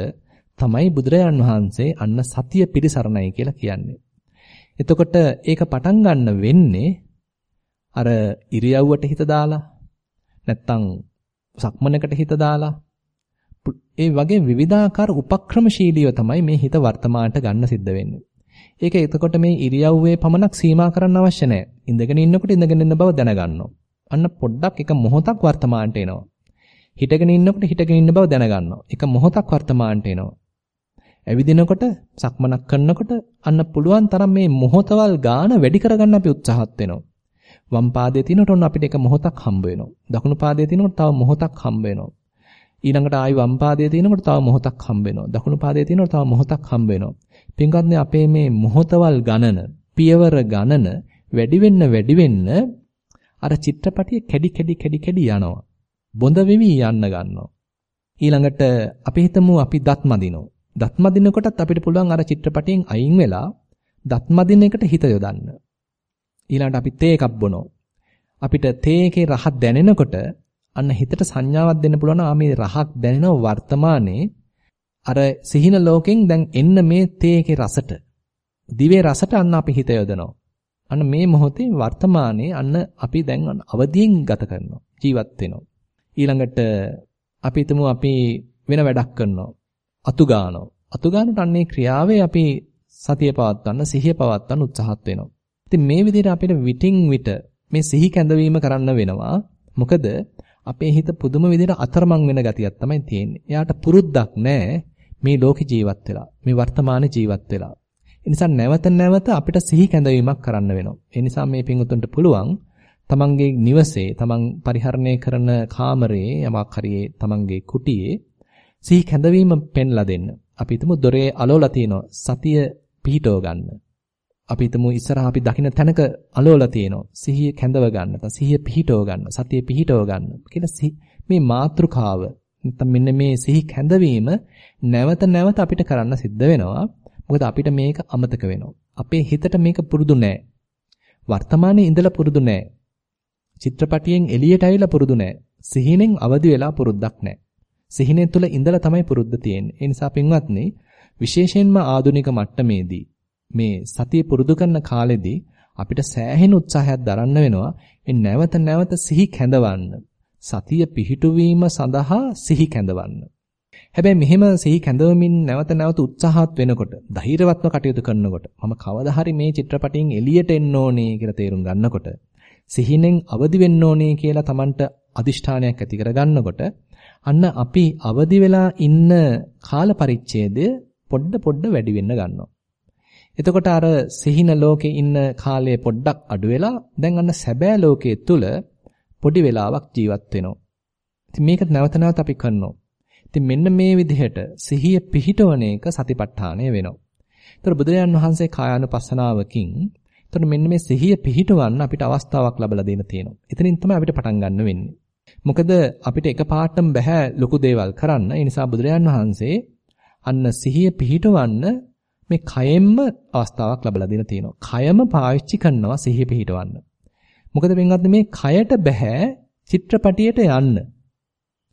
තමයි බුදුරජාන් වහන්සේ අන්න සතිය පිරිසරණයි කියලා කියන්නේ. එතකොට ඒක පටන් ගන්න වෙන්නේ අර ඉරියව්වට හිත දාලා නැත්තම් සක්මනකට හිත දාලා ඒ වගේ විවිධාකාර උපක්‍රමශීලීව තමයි මේ හිත වර්තමානට ගන්න සිද්ධ වෙන්නේ. ඒක එතකොට මේ ඉරියව්වේ පමණක් සීමා කරන්න අවශ්‍ය නැහැ. ඉඳගෙන ඉන්නකොට ඉඳගෙන ඉන්න බව දැනගන්නවා. අන්න පොඩ්ඩක් එක මොහොතක් වර්තමානට එනවා. හිටගෙන ඉන්නකොට හිටගෙන ඉන්න බව දැනගන්නවා. එක මොහොතක් වර්තමානට එනවා. ඇවිදිනකොට සක්මනක් කරනකොට අන්න පුළුවන් තරම් මේ මොහොතවල් ගාන වැඩි කරගන්න අපි උත්සාහත් වෙනවා. වම් පාදයේ තිනකොට ඔන්න අපිට එක මොහොතක් හම්බ වෙනවා. දකුණු පාදයේ තිනකොට තව මොහොතක් හම්බ වෙනවා. ඊළඟට ආයි වම් පාදයේ තිනකොට තව මොහොතක් හම්බ වෙනවා. දකුණු පාදයේ තිනකොට තව මොහොතක් හම්බ වෙනවා. පින්වත්නි අපේ මේ මොහොතවල් ගණන, පියවර ගණන වැඩි වෙන්න වැඩි වෙන්න අර චිත්‍රපටිය කැඩි කැඩි කැඩි කැඩි යනවා. බොඳ වෙවි යන්න ගන්නවා. ඊළඟට අපි හිතමු අපි දත් මදිනවා. දත් මදිනකොටත් අපිට පුළුවන් අර චිත්‍රපටියෙන් අයින් වෙලා දත් මදින එකට හිත යොදන්න. ඊළඟට අපි තේ එකක් බොනවා. අපිට තේ එකේ රහ දැනෙනකොට අන්න හිතට සංඥාවක් දෙන්න පුළුවන් ආ මේ රහක් දැනෙනව වර්තමානයේ අර සිහින ලෝකෙන් දැන් එන්න මේ තේ එකේ රසට දිවේ රසට අන්න අපි හිත යොදනවා. අන්න මේ මොහොතේ වර්තමානයේ අන්න අපි දැන් අවදියෙන් ගත කරනවා. ජීවත් වෙනවා. ඊළඟට අපි හිතමු අපි වෙන වැඩක් කරනවා. අතු ගන්නවා. අතු ගන්නට අන්නේ ක්‍රියාවේ අපි සතිය පවත්වන්න, සිහිය පවත්වන්න උත්සාහත් වෙනවා. ඉතින් මේ විදිහට අපිට විටින් විට මේ සිහි කැඳවීම කරන්න වෙනවා. මොකද අපේ හිත පුදුම විදිහට අතරමං වෙන ගතියක් තමයි තියෙන්නේ. එයාට පුරුද්දක් නැහැ මේ ලෝකේ ජීවත් වෙලා, මේ වර්තමාන ජීවත් වෙලා. ඒ නිසා නැවත නැවත අපිට සිහි කැඳවීමක් කරන්න වෙනවා. ඒ නිසා මේ පිංගුතුන්ට පුළුවන් තමන්ගේ නිවසේ, තමන් පරිහරණය කරන කාමරයේ යමක් හරියේ තමන්ගේ කුටියේ සිහි කැඳවීම පෙන්ලා දෙන්න. අපි හිතමු දොරේ අලෝලා තියෙනවා. සතිය පිහිටව ගන්න. අපි හිතමු ඉස්සරහා අපි දකින්න තැනක අලෝලා තියෙනවා. සිහිය කැඳව ගන්න. නැත්නම් සිහිය පිහිටව ගන්න. සතිය පිහිටව ගන්න. කියලා මේ මාත්‍රකාව නැත්නම් මෙන්න මේ සිහි කැඳවීම නැවත නැවත අපිට කරන්න සිද්ධ වෙනවා. මොකද අපිට මේක අමතක වෙනවා. අපේ හිතට මේක පුරුදු නෑ. වර්තමානයේ ඉඳලා පුරුදු නෑ. චිත්‍රපටියෙන් එළියට ඇවිල්ලා පුරුදු නෑ. සිහිනෙන් අවදි වෙලා පුරුද්දක් නෑ. සිහිනෙන් තුල ඉඳලා තමයි පුරුද්ද තියෙන්නේ. ඒ නිසා පින්වත්නි විශේෂයෙන්ම ආධුනික මට්ටමේදී මේ සතිය පුරුදු කරන කාලෙදී අපිට සෑහෙන උත්සාහයක් දරන්න වෙනවා මේ නැවත නැවත සිහි කැඳවන්න. සතිය පිහිටුවීම සඳහා සිහි කැඳවන්න. හැබැයි මෙහෙම සිහි කැඳවමින් නැවත නැවත උත්සාහත් වෙනකොට, ධෛර්යවත්ව කටයුතු කරනකොට, මම කවදා හරි මේ චිත්‍රපටයෙන් එළියට එන්න ඕනේ කියලා තේරුම් ගන්නකොට, සිහිනෙන් අවදි වෙන්න ඕනේ කියලා Tamanට අදිෂ්ඨානයක් ඇති කරගන්නකොට, අන්න අපි අවදි වෙලා ඉන්න කාල පරිච්ඡේදය පොඩ පොඩ වැඩි වෙන්න ගන්නවා. එතකොට අර සිහින ලෝකේ ඉන්න කාලය පොඩ්ඩක් අඩු වෙලා දැන් අන්න සැබෑ ලෝකයේ තුල පොඩි වෙලාවක් ජීවත් වෙනවා. ඉතින් මේක නැවත නැවත අපි කරනවා. ඉතින් මෙන්න මේ විදිහට සිහිය පිහිටවන එක සතිපට්ඨානය වෙනවා. ඒතර බුදුරජාන් වහන්සේ කායානුපස්සනාවකින් එතකොට මෙන්න මේ සිහිය පිහිටවන්න අපිට අවස්ථාවක් ලැබලා දෙන්න තියෙනවා. එතනින් තමයි අපිට පටන් ගන්න වෙන්නේ. මොකද අපිට එකපාරටම බෑ ලොකු දේවල් කරන්න. ඒ නිසා බුදුරජාන් වහන්සේ අන්න සිහිය පිහිටවන්න මේ කයෙන්ම අවස්ථාවක් ලැබලා දෙන්න තියෙනවා. කයම පාවිච්චි කරනවා සිහිය පිහිටවන්න. මොකද වෙනවත් මේ කයට බෑ චිත්‍රපටියට යන්න.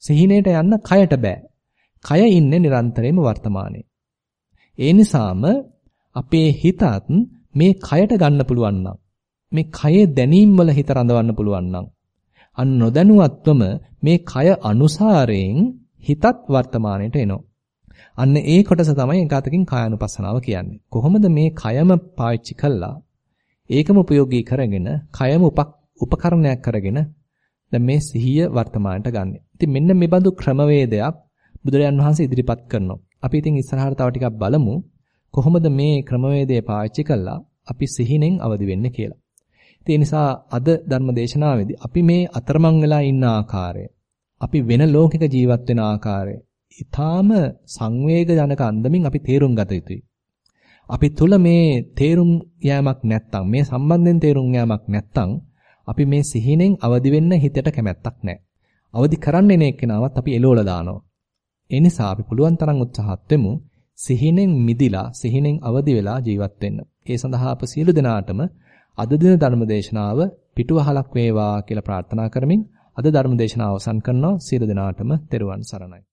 සිහිනේට යන්න කයට බෑ. කය ඉන්නේ නිරන්තරයෙන්ම වර්තමානයේ. ඒ නිසාම අපේ හිතත් මේ කයට ගන්න පුළුවන් නම් මේ කයේ දැනීම් වල හිත රඳවන්න පුළුවන් නම් අන් නොදැනුවත්වම මේ කය අනුසාරයෙන් හිතත් වර්තමානයට එනවා. අන්න ඒ කොටස තමයි එකතකින් කායानुපස්සනාව කියන්නේ. කොහොමද මේ කයම පාවිච්චි කළා ඒකම ප්‍රයෝගී කරගෙන කයම උපකරණයක් කරගෙන දැන් මේ සිහිය වර්තමානට ගන්න. ඉතින් මෙන්න මේ බඳු ක්‍රමවේදයක් බුදුරජාන් වහන්සේ ඉදිරිපත් කරනවා. අපි ඉතින් ඉස්සරහට තව ටිකක් බලමු කොහොමද මේ ක්‍රමවේදය පාවිච්චි කළා අපි සිහිනෙන් අවදි වෙන්නේ කියලා. ඒ නිසා අද ධර්ම දේශනාවේදී අපි මේ අතරමං වෙලා ඉන්න ආකාරය, අපි වෙන ලෝකයක ජීවත් වෙන ආකාරය, ඊටාම සංවේගජනක අන්දමින් අපි තේරුම් ගත යුතුයි. අපි තුල මේ තේරුම් යෑමක් නැත්තම් මේ සම්බන්ධයෙන් තේරුම් යෑමක් නැත්තම් අපි මේ සිහිනෙන් අවදි වෙන්න හිතට කැමැත්තක් නැහැ. අවදි කරන්න එන එක්කෙනාවත් අපි එලෝලා දානවා. ඒ නිසා අපි පුළුවන් තරම් උත්සාහත් වෙමු සිහිනෙන් මිදිලා සිහිනෙන් අවදි වෙලා ජීවත් වෙන්න. ඒ සඳහා අප සියලු දෙනාටම අද දින ධර්ම දේශනාව පිටුවහලක් වේවා කියලා ප්‍රාර්ථනා කරමින් අද ධර්ම දේශනාව අවසන් කරනවා. සියලු දෙනාටම තෙරුවන් සරණයි.